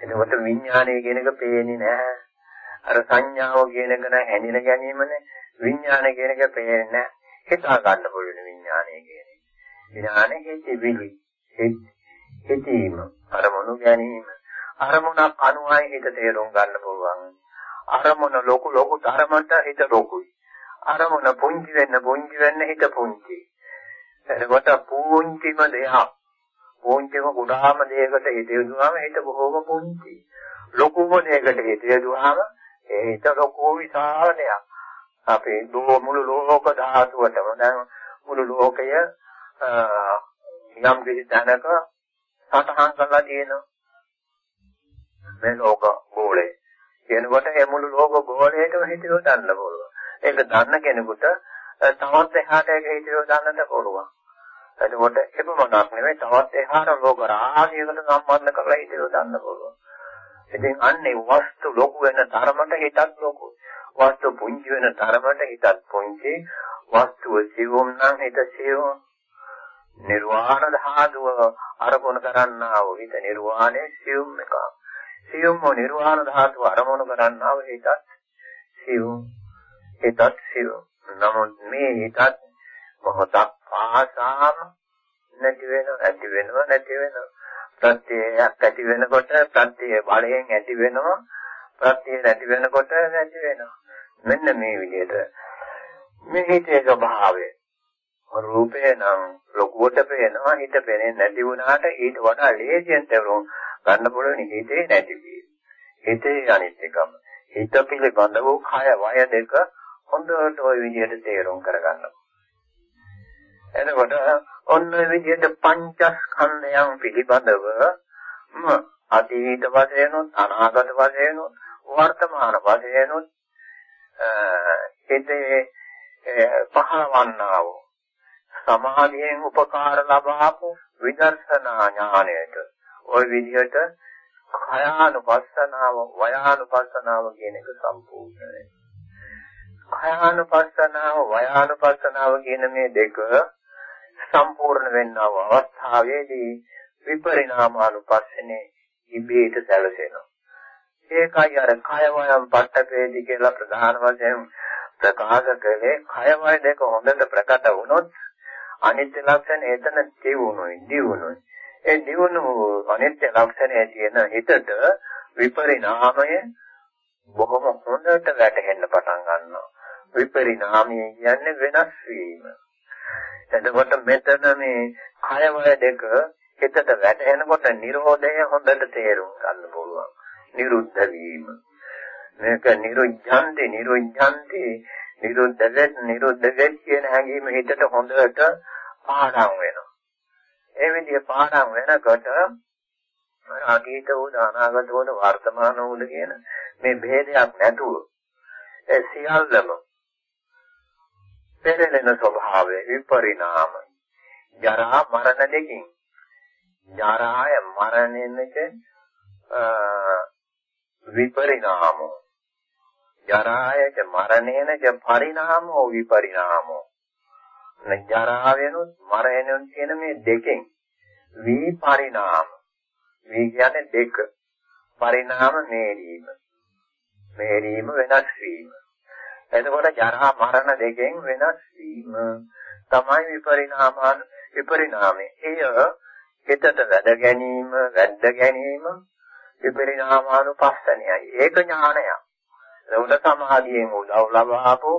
එතකොට විඥානය කියන එක පේන්නේ නැහැ. අර සංඥාව කියන එක නෑ හැඳින ගැනීමනේ. විඥානය කියන එක පේන්නේ නැහැ. හිතා ගන්න පුළුවන් විඥානය කියන්නේ. විඥානය හිතවිලි. හිතීම අරමුණු ගැනීම අරමුණක් අනුවයි හිත තේරුම් ගන්න පුළුවන්. අරමුණ ලොකු ලොකු ධර්මයට හිත ලොකුයි. අරමුණ පුංචි වෙන්න පුංචි වෙන්න හිත පුංචි. එතකොට පුංචිම දෙයක් පුංචිම කුඩාම දෙයකට හිත යොදුවාම හිත බොහෝම පුංචි. ලොකුම දෙයකට හිත යොදුවාම ඒ හිත ලොකු විශාල දෙයක්. අපේ මුළු ලෝක ධාතුවටම දැන් මුළු ලෝකය යම් කිසි තැනක සටහන් කරලා තියෙනවා. මේ ලෝක ගෝලය. කියනකොට ඒ මුළු ලෝක ගෝලයටම හිතියෝ දන්න පුළුවන්. ඒක දන්න කෙනෙකුට තවත් එහාට ඒක හිතියෝ දන්නට පුළුවන්. එතකොට එපමණක් නෙවෙයි තවත් එහාට ලෝක රාශියකට සම්බන්ධ කරලා හිතියෝ දන්න පුළුවන්. ඉතින් අන්නේ වස්තු ලොකු වෙන තරමට හිතක් ලොකුයි. වස්තු පුංචි වෙන තරමට හිතත් පුංචි. වස්තුව සිවුම් නම් හිත සිවුම්. නිර්වාණ ධාතුව අරමුණු කරන්නා වූ හිත නිර්වාණය සිවුම් එකක්. සියුම්ම නිර්වාණ ධාතුව අරමුණු කරන්නා වූ හිතත් සියුම්. හිතත් සියුම්. නමුත් මේ හිතත් මොහොතක් පාසාම නැති වෙනව නැති වෙනව නැති වෙනව ප්‍රත්‍යයක් ඇති වෙනකොට ප්‍රත්‍ය බලයෙන් ඇති වෙනවා ප්‍රත්‍ය නැති වෙනකොට නැති වෙනවා මෙන්න මේ විදිහට මේ හිතේ ස්වභාවය රූපේ නම් ලොකුවට පේනවා හිත පේන්නේ නැති වුණාට ඊට වඩා ලේසියෙන් තේරුම් ගන්න පුළුවන් හිතේ නැතිවීම. හිතේ අනිත්‍යකම. හිත පිළිබඳ වූ කය වය දෙක හොඳට ওই විදිහට තේරුම් කරගන්න. එතකොට ඔන්න ඔය විදිහට පංචස්කන්ධයන් පිළිබඳව අතීත වශයෙන් අනාගත වශයෙන් වර්තමාන වශයෙන් හිතේ පහවන්නා වූ සමාධියෙන් උපකාර ලබාපු විදර්ශනා ඥාණයට ওই විදිහට කයානුපස්සනාව වයානුපස්සනාව කියන එක සම්පූර්ණයි. කයානුපස්සනාව වයානුපස්සනාව කියන මේ දෙක සම්පූර්ණ වෙන්නව අවස්ථාවේදී විපරිණාමානුපස්සනේ ඉබේට සැලසෙනවා. ඒකයි අර කය වයම් පට්ඨකේදී කියලා ප්‍රධාන වශයෙන් ප්‍රකාශ කළේ කය වය දෙක හොඳට ප්‍රකට වුණොත් අනිත්‍ය ලක්ෂණ එතන තියුණුයි දියුණුයි ඒ දියුණු අනිත්‍ය ලක්ෂණය තියෙන හිතට විපරිණාමය බොහොම හොඳට වැටහෙන්න පටන් ගන්නවා. විපරිණාමය කියන්නේ වෙනස් වීම. එතකොට මෙතන මේ කය වය දෙක හිතට වැටෙනකොට Nirodhaය හොඳට තේරුම් ගන්න පුළුවන්. නිරුද්ධ වීම. මේක නිරුද්ධන්ති නිරුද්ධන්ති. නිරුද්ධ වෙත් නිරුද්ධ වෙත් කියන හැඟීම හිතට හොඳට පාඩම් වෙනවා. ඒ විදිහ පාඩම් වෙනකොට අතීත වූ අනාගත වූ වර්තමාන වූ කියන මේ ભેදයක් නැතුව ඒ සියල්ලම පෙරලෙන ස්වභාවය විපරිණාම ජරා මරණ දෙකින් ජරාය මරණයක විපරිණාමෝ. ජරායච මරණේනච පරිණාමෝ විපරිණාමෝ. ජරා වෙනුත් මරණයන් කියන මේ දෙකෙන් විපරිණාම වී කියන්නේ දෙක පරිණාම නේරීම මේරීම වෙනස් වීම. එතකොට ජරා මරණ දෙකෙන් වෙනස් වීම තමයි විපරිණාමාන විපරිණාමය. එය හිතට වැඩ ගැනීම, වැද්ද ගැනීම විපරිණාමානුපස්සනයයි. ඒක ඥානයක්. උද සමාධියෙන් උදව් ලබාපු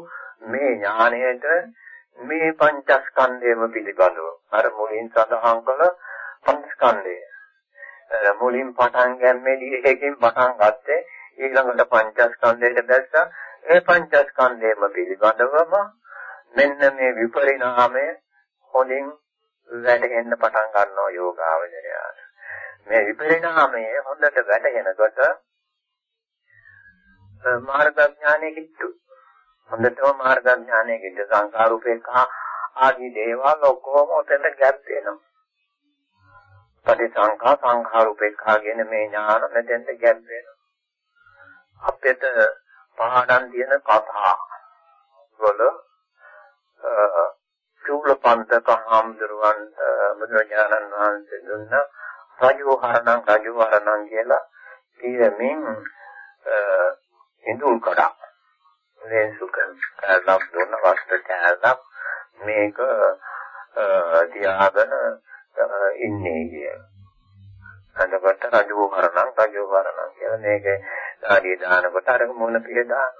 මේ ඥාණයට මේ පංචස්කන්ධයම පිළිබඳව. අර මුලින් සඳහන් කළ පංචස්කන්ධය. මුලින් පටන් ගැම්මේදී එකකින් පටන් ගත්තේ ඊළඟට පංචස්කන්ධයට දැස්සා ඒ පංචස්කන්ධයම පිළිබඳවම මෙන්න මේ විපරිණාමය හොඳින් වැටෙන්න පටන් ගන්නවා යෝගාවචරයාට මේ විපරිණාමය හොඳට වැටෙනකොට මාර්ගඥානයේ කිට්ටු හොඳටම මාර්ගඥානයේ කිට්ටු සංකාරූපේකා ආදී දේවල් ඔක්කොම උතෙන්ට ගැප් වෙනවා. පටිසංඛා සංඛාරූපේකා කියන මේ ඥාන මෙතෙන්ට ගැප් වෙනවා. අපිට පහඩන් තියෙන කතා වල චූලපන්තක හාමුදුරුවන්ට බුදුරජාණන් වහන්සේ දුන්න රජෝහරණං රජෝහරණං කියලා කියමින් ඉඳුල් කඩක් ලේසුක කැලක් දුන්න වස්ත්‍ර කැලක් මේක තියාගෙන ඉන්නේ කිය. අදකට රජෝහරණං රජෝහරණං කියලා මේක ආදී දානකොට අර මොන පිළ දාන.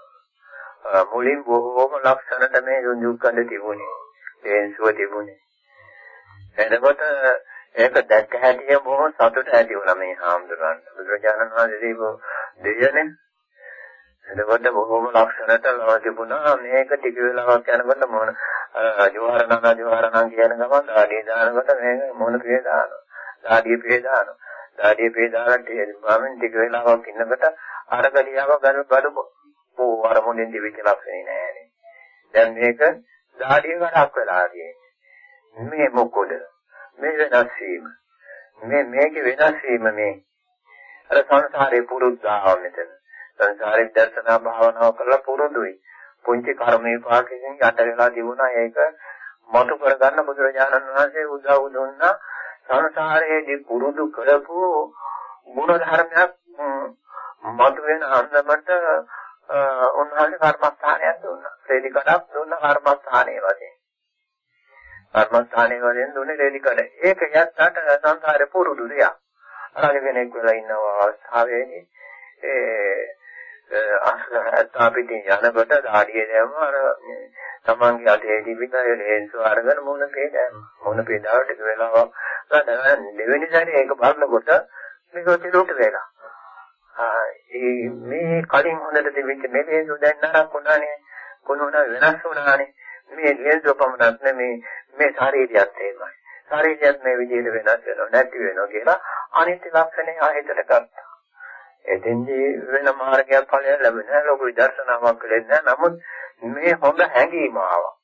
මුලින් බොහෝම ලක්ෂණට මේ යොන්ජුක්කඩ තිබුණේ. ලේන්සුව තිබුණේ. එතකොට ඒක දැක්ක හැටිය බොහොම සතුට ඇති වුණා මේ හාමුදුරන්ට. බුදුරජාණන් වහන්සේ දීපු දෙයනේ. එතකොට බොහොම ලක්ෂණට ලව තිබුණා මේක ටික වෙලාවක් යනකොට මොන ජෝහරණං ජෝහරණං කියන ගමන් ආදී දානකොට මේක මොන පිළි දානවා. ආදී පිළි දානවා. ආදී පිළි දාලා ටික වෙලාවක් ඉන්නකොට අර ගලියාව ගන්න බඩු ඕ අර මොනින් දිවිච්ච ලක්ෂණේ නෑනේ. දැන් මේක දාඩිය ගඩක් වෙලා තියෙන්නේ. මේ මොකද? මේ වෙනස් වීම. මේ මේකේ වෙනස් වීම මේ අර සංසාරේ පුරුද්දාව මෙතන. සංසාරේ දර්ශනා භාවනාව කරලා පුරුදුයි. පුංචි කර්ම විපාකයෙන් යට වෙලා තිබුණා ඒක මතු කරගන්න බුදුරජාණන් වහන්සේ උදව් දුන්නා සංසාරයේදී පුරුදු කරපු ගුණ ධර්මයක් මතුවෙන අන්දමට උන්වහන්සේ කර්මස්ථානයක් දුන්නා. රේලිකඩක් දුන්නා කර්මස්ථානයේ වශයෙන්. කර්මස්ථානයේ වශයෙන් දුන්නේ රේලිකඩ. ඒක යත්තට සංසාරේ පුරුදු දෙයක්. අරගෙන කෙනෙක් වෙලා ඉන්න අවස්ථාවේදී ඒ අස්තාපිටින් යනකොට ධාඩිය දැම්ම අර තමන්ගේ අතේ තිබින ලේන්සු අරගෙන මොන පේදෑම මොන පේදාවට ටික වෙලාවක්. දෙවෙනි සැරේ ඒක බලනකොට මේක තිරුට වෙලා. ඒ මේ කලින් හොඳට තිබිච්ච මේ ලේන්සු දැන් නරක් වුණානේ. කොහොමද වෙනස් වුණානේ? මේ ලේන්සු පමණක් නෙමේ. මේ ශරීරයත් එහෙමයි. ශරීරයත් මේ විදිහට වෙනස් වෙනව නැති වෙනව කියලා අනිත්‍ය ලක්ෂණය ආහිතට ගත්තා. එතෙන්දී වෙන මාර්ගයක් ඵලයක් ලැබෙන්නේ ලෝක විදර්ශනාවක් වෙන්නේ නමුත් මේ හොඳ හැඟීම ආවා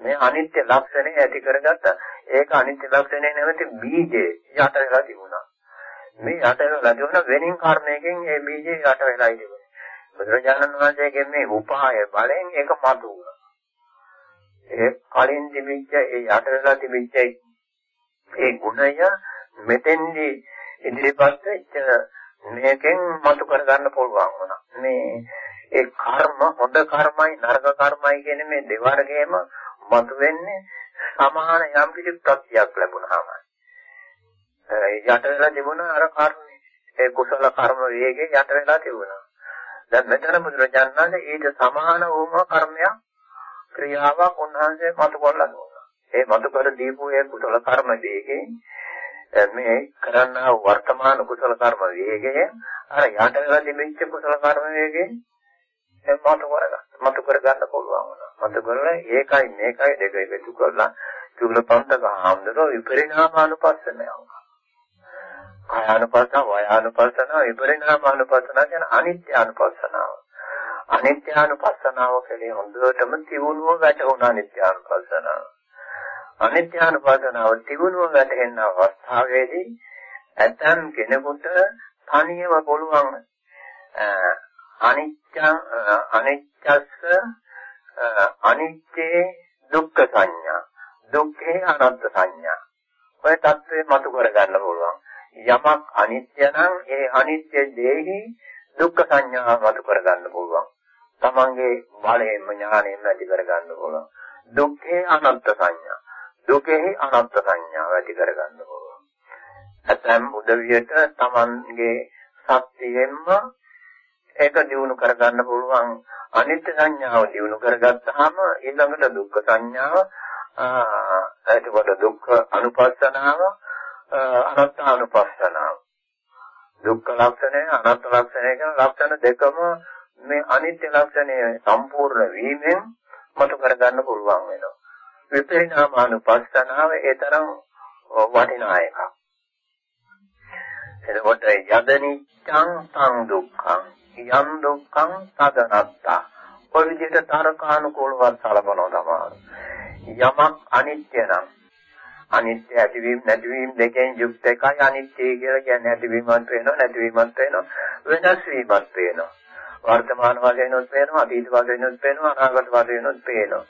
මේ අනිත්‍ය ලක්ෂණය ඇති කරගත්තා ඒක අනිත්‍ය ලක්ෂණය නැමැති බීජේ යට වෙලා තිබුණා මේ යට වෙලා තිබුණ වෙනින් කර්මයකින් ඒ බීජේ යට වෙලා ඉන්නේ. බුදුරජාණන් වහන්සේගෙන් මේ උපාය බලෙන් ඒක මතු වුණා. ඒ කලින් තිබිච්ච ඒ යට වෙලා තිබිච්ච ඒ ගුණය මෙතෙන්දි ඉදිරිපත් වෙච්ච මේකෙන් මතු කරගන්න පුළුවන් වුණා. මේ ඒ කර්ම හොඳ කර්මයි නරක කර්මයි කියන මේ දෙවර්ගයේම මතු වෙන්නේ සමාන යම් කිසි ප්‍රත්‍යක් ලැබුණාමයි. යට වෙලා තිබුණා අර කර්මය. ඒ කුසල කර්ම වේගේ යට වෙලා තිබුණා. දැන් මෙතන බුදුරජාණන් වහන්සේ ඊට සමාන වූම කර්මයක් ක්‍රියාවක් උන්වහන්සේ මතු කරලා දුන්නා. ඒ මතු කර දීපු ඒ කුසල කර්ම වේගේ මේ කරන්නා වර්තමාන කුසල කර්ම වේගය අර යට වෙලා තිබෙච්ච කුසල කර්ම වේගේ මතු කරගන්න. මතු කරගන්න පුළුවන් වුණා. මතු කරලා ඒකයි මේකයි දෙක එකතු කරලා චුල්ලපන්තක හාමුදුරුවෝ විපරිණාමානුපස්සනාව. කායानुපස්සන, වයානුපස්සන, විපරිණාමානුපස්සන කියන අනිත්‍ය අනුපස්සනාව. අනිත්‍ය අනුපස්සනාව කියන්නේ හොඳටම තියුණුව වැටුණ අනිත්‍ය අනුපස්සනාව. අනිත්‍ය අනුපස්සනාව තියුණුව වැටෙන අවස්ථාවේදී ඇතන් කෙනෙකුට තනියම පුළුවන් අනිත්‍ය අනිත්‍යස්ස අනිත්‍යේ දුක්ඛ සංඥා දුක්ඛේ අනත්ත් සංඥා ඔය தත්ත්වය මතු කරගන්න පුළුවන් යමක් අනිත්‍ය නම් ඒ අනිත්‍ය දෙෙහි දුක්ඛ සංඥාව මතු කරගන්න පුළුවන්. තමන්ගේ බලයෙන්ම ඥාණයෙන්ම ඇති කරගන්න පුළුවන්. දුක්ඛේ අනත්ත් සංඥා. දුකෙහි අනත්ත් සංඥාව ඇති කරගන්න පුළුවන්. ඇතැම් උදවියට තමන්ගේ සත්‍යයෙන්ම ඒක දිනු කරගන්න පුළුවන්. අනිත්‍ය සංඥාව දිනු කරගත්තාම ඊළඟට දුක්ඛ සංඥාව එතකොට දුක්ඛ අනුපස්සනාව අනත්තානුපස්සනාව දුක්ඛ ලක්ෂණය අනාත්ම ලක්ෂණය කියන ලක්ෂණ දෙකම මේ අනිත්‍ය ලක්ෂණය සම්පූර්ණ වීමෙන් මතු කරගන්න පුළුවන් වෙනවා. විපරිණාමානුපස්සනාව ඒ තරම් වටිනා එකක්. එතකොට යදනිච්ඡං සං දුක්ඛං යම් දුක්ඛං තදනත්තා. ඔය විදිහට තරකානුකූලව සලකනවා තමයි. යමක් අනිත්‍ය නම් අනිත්‍ය ඇතිවීම නැතිවීම දෙකෙන් යුක්ත එකයි අනිත්‍ය කියලා කියන්නේ ඇතිවීමත් වෙනවා නැතිවීමත් වෙනවා වෙනස් වීමත් වෙනවා වර්තමාන වශයෙන්ුත් පේනවා අතීත වශයෙන්ුත් පේනවා අනාගත වශයෙන්ුත් පේනවා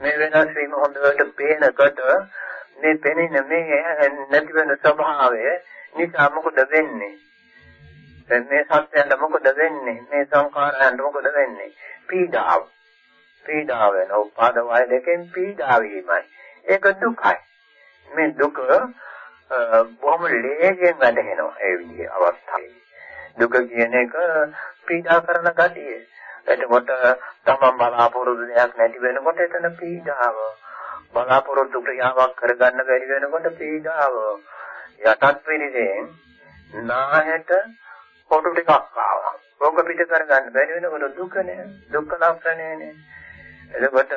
මේ වෙනස් වීම හොඳට පේනකොට මේ පෙනෙන මේ නැති වෙන ස්වභාවය නිසා මොකද වෙන්නේ? දැන් මේ සත්‍යයන්ට මොකද වෙන්නේ? මේ සංඛාරයන්ට මොකද වෙන්නේ? පීඩාව. පීඩාව වෙන උපාද වය දෙකෙන් පීඩා වීමයි. ඒක දුකයි. මේ දුක බොහොම ලේසියෙන් වැටහෙනවා ඒ විදිහේ අවස්ථාවේ. දුක කියන එක පීඩා කරන ගතිය. එතකොට තමන් බලාපොරොත්තු දෙයක් නැති වෙනකොට එතන පීඩාව. බලාපොරොත්තු ක්‍රියාවක් කරගන්න බැරි වෙනකොට පීඩාව. යටත් පිළිදෙන් නායට පොඩු ටිකක් ආවා. රෝග පිට කරගන්න බැරි වෙනකොට දුකනේ. දුක්ඛ ලක්ෂණයනේ. එතකොට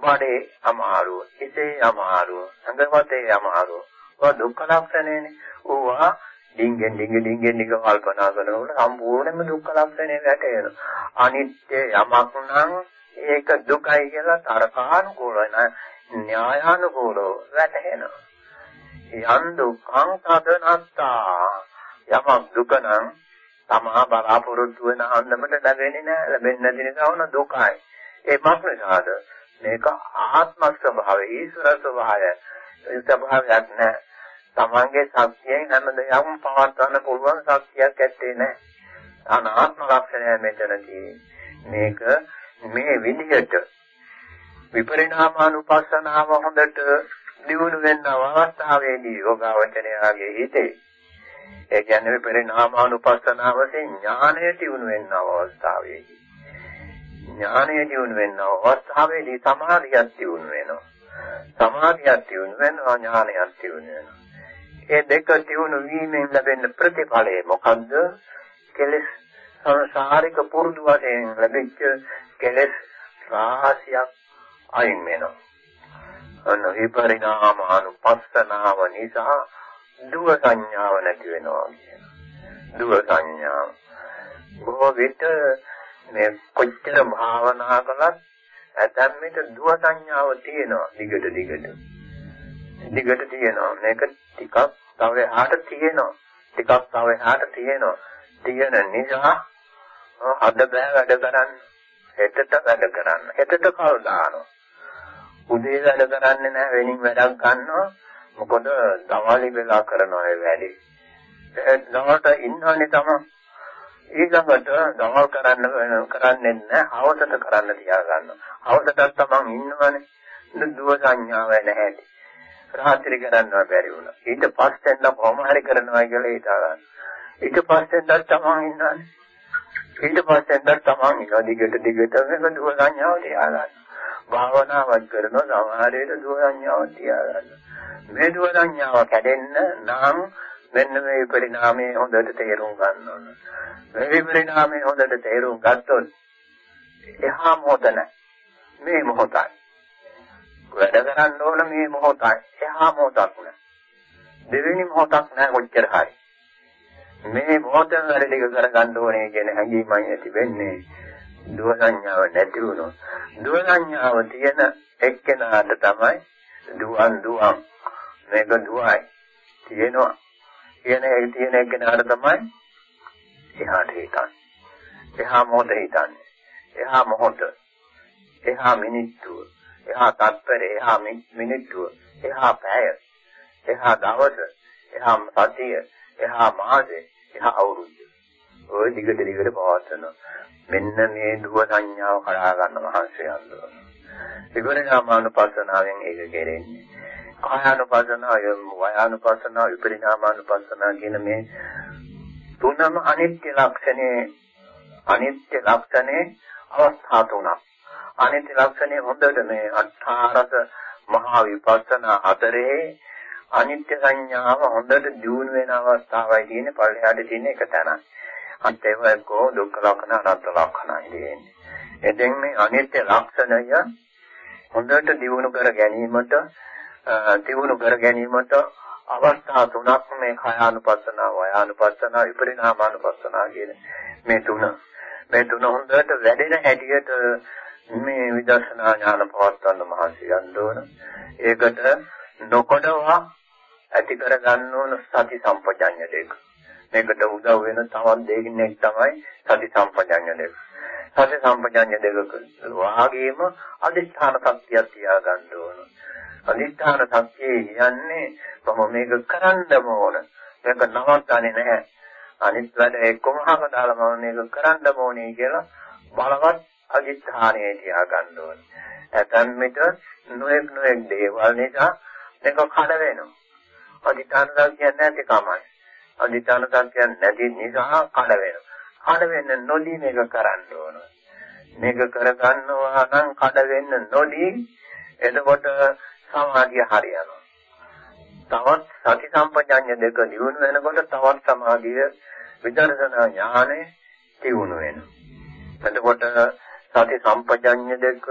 බඩේ අමාරුව, හිතේ අමාරුව, අඟවතේ අමාරුව. ඔය දුක්ඛ ලක්ෂණයනේ. ඕවා ඩිංගෙන් ඩිංගෙ ඩිංගෙන් ඩිංග කල්පනා කරනකොට සම්පූර්ණයෙන්ම දුක්ඛ ලක්ෂණය වැටෙනවා. අනිත්‍ය යමක් නම් ඒක දුකයි කියලා තරකානුකූලව න්‍යායානුකූලව වැටහෙනවා. යන් දුක්ඛං තදනත්තා යමක් දුක නම් තමා බලාපොරොත්තු වෙන අන්දමට ලැබෙන්නේ නැහැ. ලැබෙන්නේ නැති නිසා වුණ දුකයි. ඒ මොකද මේක ආත්ම ස්වභාවය ඊශ්වර ස්වභාවය ස්වභාවයක් නෑ තමන්ගේ ශක්තියෙන් හැම දෙයක්ම පවත්වන්න පුළුවන් ශක්තියක් ඇත්තේ නෑ අනාත්ම ලක්ෂණය මෙතනදී මේක මේ විදිහට විපරිණාමානුපස්සනාව හොඳට දියුණු වෙන අවස්ථාවේදී යෝගාවචරයාගේ හිතේ ඒ කියන්නේ විපරිණාමානුපස්සනාවසේ ඥානය දියුණු වෙන අවස්ථාවේදී ඥානය දියුණු වෙන අවස්ථාවේදී සමාධියක් දියුණු වෙනවා. සමාධියක් දියුණු වෙනවා ඥානයක් දියුණු වෙනවා. ඒ දෙක දියුණු වීමෙන් ලැබෙන ප්‍රතිඵලය මොකද්ද? කෙලෙස් සංසාරික පුරුදු වශයෙන් ලැබෙච්ච කෙලෙස් රාශියක් අයින් වෙනවා. අන්න විපරිණාම අනුපස්සනාව නිසා දුව සංඥාව නැති වෙනවා කියන. දුව සංඥාව. බොහෝ විට මේ කොච්චර භාවනා කළත් ඇතැම් විට දුව සංඥාව තියෙනවා දිගට දිගට. දිගට තියෙනවා. මේක ටිකක් තව එහාට තියෙනවා. ටිකක් තව එහාට තියෙනවා. තියෙන නිසා අද බෑ වැඩ කරන්න. හෙටට වැඩ කරන්න. හෙටට කල් දානවා. උදේ වැඩ කරන්නේ නැහැ වෙනින් වැඩක් ගන්නවා. මොකද දවාලි වෙලා කරනවා ඒ වැඩේ. ඒ දවල්ට ඉන්නවනේ තමයි ඊළඟට ගමල් කරන්න කරන්නේ නැහැ. හවසට කරන්න තියාගන්නවා. හවසටත් තමන් ඉන්නවනේ. දුව සංඥාව නැහැ. රාත්‍රී කරන්න බැරි වුණා. ඊට පස්සෙන් නම් කොහොම හරි කරනවා කියලා හිතා ගන්න. ඊට පස්සෙන් දැන් තමන් ඉන්නවනේ. ඊට පස්සෙන් දැන් තමන් ඉන්නවා දිගට දිගට මේක දුව සංඥාව තියාගන්න. භාවනාවක් කරනවා සමහරවිට දුව සංඥාව තියාගන්න. මේ දුව සංඥාව කැඩෙන්න නම් මෙන්න මේ පරිණාමය හොඳට තේරුම් ගන්න ඕන. මේ විපරිණාමය හොඳට තේරුම් ගත්තොත් එහා මොහොත මේ මොහොතයි. වැඩ කරන්න ඕන මේ මොහොතයි. එහා මොහොතක් නෑ. දෙවෙනි මොහොතක් නෑ කොච්චර හරි. මේ මොහොතෙන් වැඩ ටික කරගන්න ඕනේ කියන හැඟීමයි ඇති වෙන්නේ. දුව සංඥාව නැති වුණොත් දුව සංඥාව තියෙන එක්කෙනාට තමයි දුවන් දුවන් මේක දුවයි තියෙනවා කියන එක තියෙන එක්කෙනාට තමයි එහාට හිතන්නේ. එහා මොහොත හිතන්නේ. එහා මොහොත. එහා මිනිත්තුව. එහා තත්පරය. එහා මිනිත්තුව. එහා පැය. එහා දවස. එහා සතිය. එහා මාසෙ. එහා අවුරුද්ද. ওই දිගට දිගට පවත්වනවා. මෙන්න මේ දුව සංඥාව කඩා ගන්න මහන්සිය යනවා. විපරිණාමානුපස්සනාවෙන් ඒක කෙරෙන්නේ. කායානුපස්සනාව, වයානුපස්සනාව, විපරිණාමානුපස්සනාව කියන මේ තුනම අනිත්‍ය ලක්ෂණේ අනිත්‍ය ලක්ෂණේ අවස්ථා තුනක්. අනිත්‍ය ලක්ෂණේ හොඳට මේ අට්ඨාරස මහා විපස්සනා අතරේ අනිත්‍ය සංඥාව හොඳට දියුණු වෙන අවස්ථාවයි තියෙන්නේ පල්ලෙහාට තියෙන එක තැනයි. අන්ත ඒවකෝ දුක්ඛ ලක්ෂණ අනාත්ම ලක්ෂණයි තියෙන්නේ. එතෙන් මේ අනිත්‍ය ලක්ෂණය හොඳට දියුණු කර ගැනීමට දියුණු කර ගැනීමට අවස්ථා තුනක් මේ කායානුපස්සනා, වයානුපස්සනා, විපරිණාමානුපස්සනා කියන මේ තුන. මේ තුන හොඳට වැඩෙන හැටියට මේ විදර්ශනා ඥාන පවත්වන්න මහන්සි ගන්න ඕන. ඒකට නොකොඩවා ඇති කර ගන්න ඕන සති සම්පජඤ්ඤ දෙක. මේකට උදව් වෙන තවත් දෙකිනෙක් තමයි සති සම්පජඤ්ඤ දෙක. සති සම්පජඤ්ඤ දෙකක වාගේම අදිස්ථාන සත්‍යය තියා ගන්න ඕන. අදිස්ථාන සත්‍යය කියන්නේ මම මේක කරන්නම ඕන. මේක නවත්තන්නේ නැහැ. අනිත් වැඩ එක්කම හම දාලා මම මේක කරන්නම ඕනේ කියලා බලවත් අදිස්ථානයේ තියා ගන්න ඕන. ඇතන් මෙත නොඑක් නොඑක් දේවල් නිසා මේක කඩ වෙනවා. අදිස්ථාන සත්‍යය නැති කමයි. අදිස්ථාන සත්‍යය නැති නිසා කඩ වෙනවා. කඩ වෙන්න නොදී මේක කරන්න ඕන. මේක කරගන්නවා නම් කඩ වෙන්න නොදී එතකොට සමාධිය හරියනවා. තවත් සති සම්පජඤ්ඤ දෙක දිනු වෙනකොට තවත් සමාධිය විදර්ශනා ඥානෙ දිනු වෙනවා. එතකොට සති සම්පජඤ්ඤ දෙක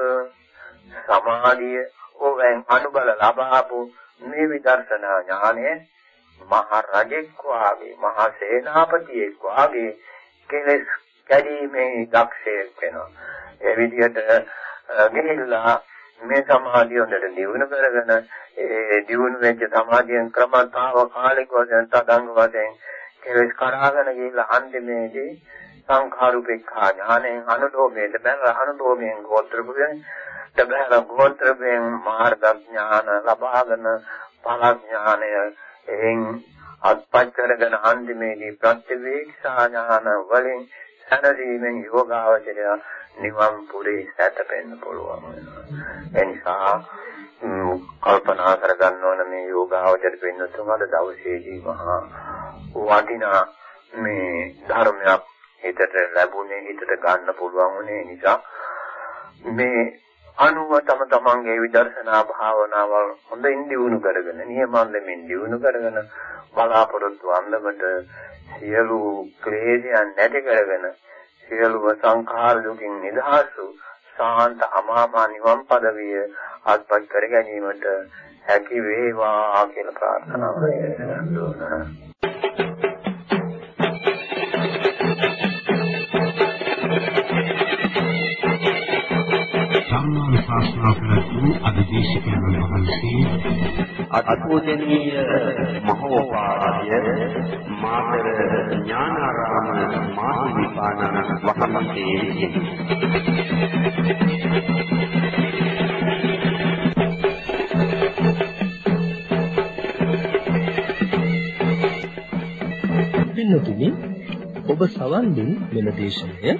සමාධිය ඕවෙන් අනුබල ලබාපු මේ විදර්ශනා ඥානය මහ රජෙක් වාගේ මහ සේනාපතියෙක් වාගේ කෙලෙස් කැඩීමේ දක්ෂයෙක් වෙනවා. ඒ විදිහට ගෙහිලා මේ සමාධිය හොඳට දියුණු කරගෙන ඒ දියුණු වෙච්ච සමාධියෙන් ක්‍රමතාව කාලික වශයෙන් තදංග වශයෙන් කෙලෙස් කරාගෙන ගිහිල්ලා අන්තිමේදී සංඛාරුපේක්ඛා ඥාණයෙන් අනුලෝමයට බැලලා අනුලෝමයෙන් ගෝත්‍රභයෙන් තබහල ගෝත්‍රභයෙන් මාර්ග ඥාන ලබාගෙන ඵල ඥානය එයින් අත්පත් කරගෙන අන්තිමේදී ප්‍රත්‍යවේක්ෂා ඥාන වලින් සැනසීමෙන් යෝගාවචරය නිවන් පුරේ සැතපෙන්න පුළුවන් වෙනවා. ඒ නිසා කල්පනා කරගන්න ඕන මේ යෝගාවචර වෙන්නතුන් අද දවසේදී මහා වටිනා මේ ධර්මයක් හිතට ලැබුණේ හිතට ගන්න පුළුවන් වුණේ නිසා මේ අනුව තම තමන්ගේ විදර්ශනා භාවනාවල් හොඳින් දියුණු කරගෙන නියමන්දමින් දියුණු කරගෙන බලාපොරොත්තු අන්දමට සියලු ක්ලේශයන් නැති කරගෙන සියලුම සංඛාර දුකින් නිදහස් වූ සාන්ත අමාමා නිවන් පදවිය අත්පත් කර ගැනීමට හැකි වේවා කියලා ප්‍රාර්ථනා කරනවා. සම්මාන ශාස්ත්‍රා කරතු අධිදේශකයන් වහන්සේ අත්පූජනීය මහෝපාද්‍ය මාතර ඥානාරාම මාහිමිපාණන් වහන්සේ පින්නතුනි ඔබ සවන් දුන් මෙම දේශනය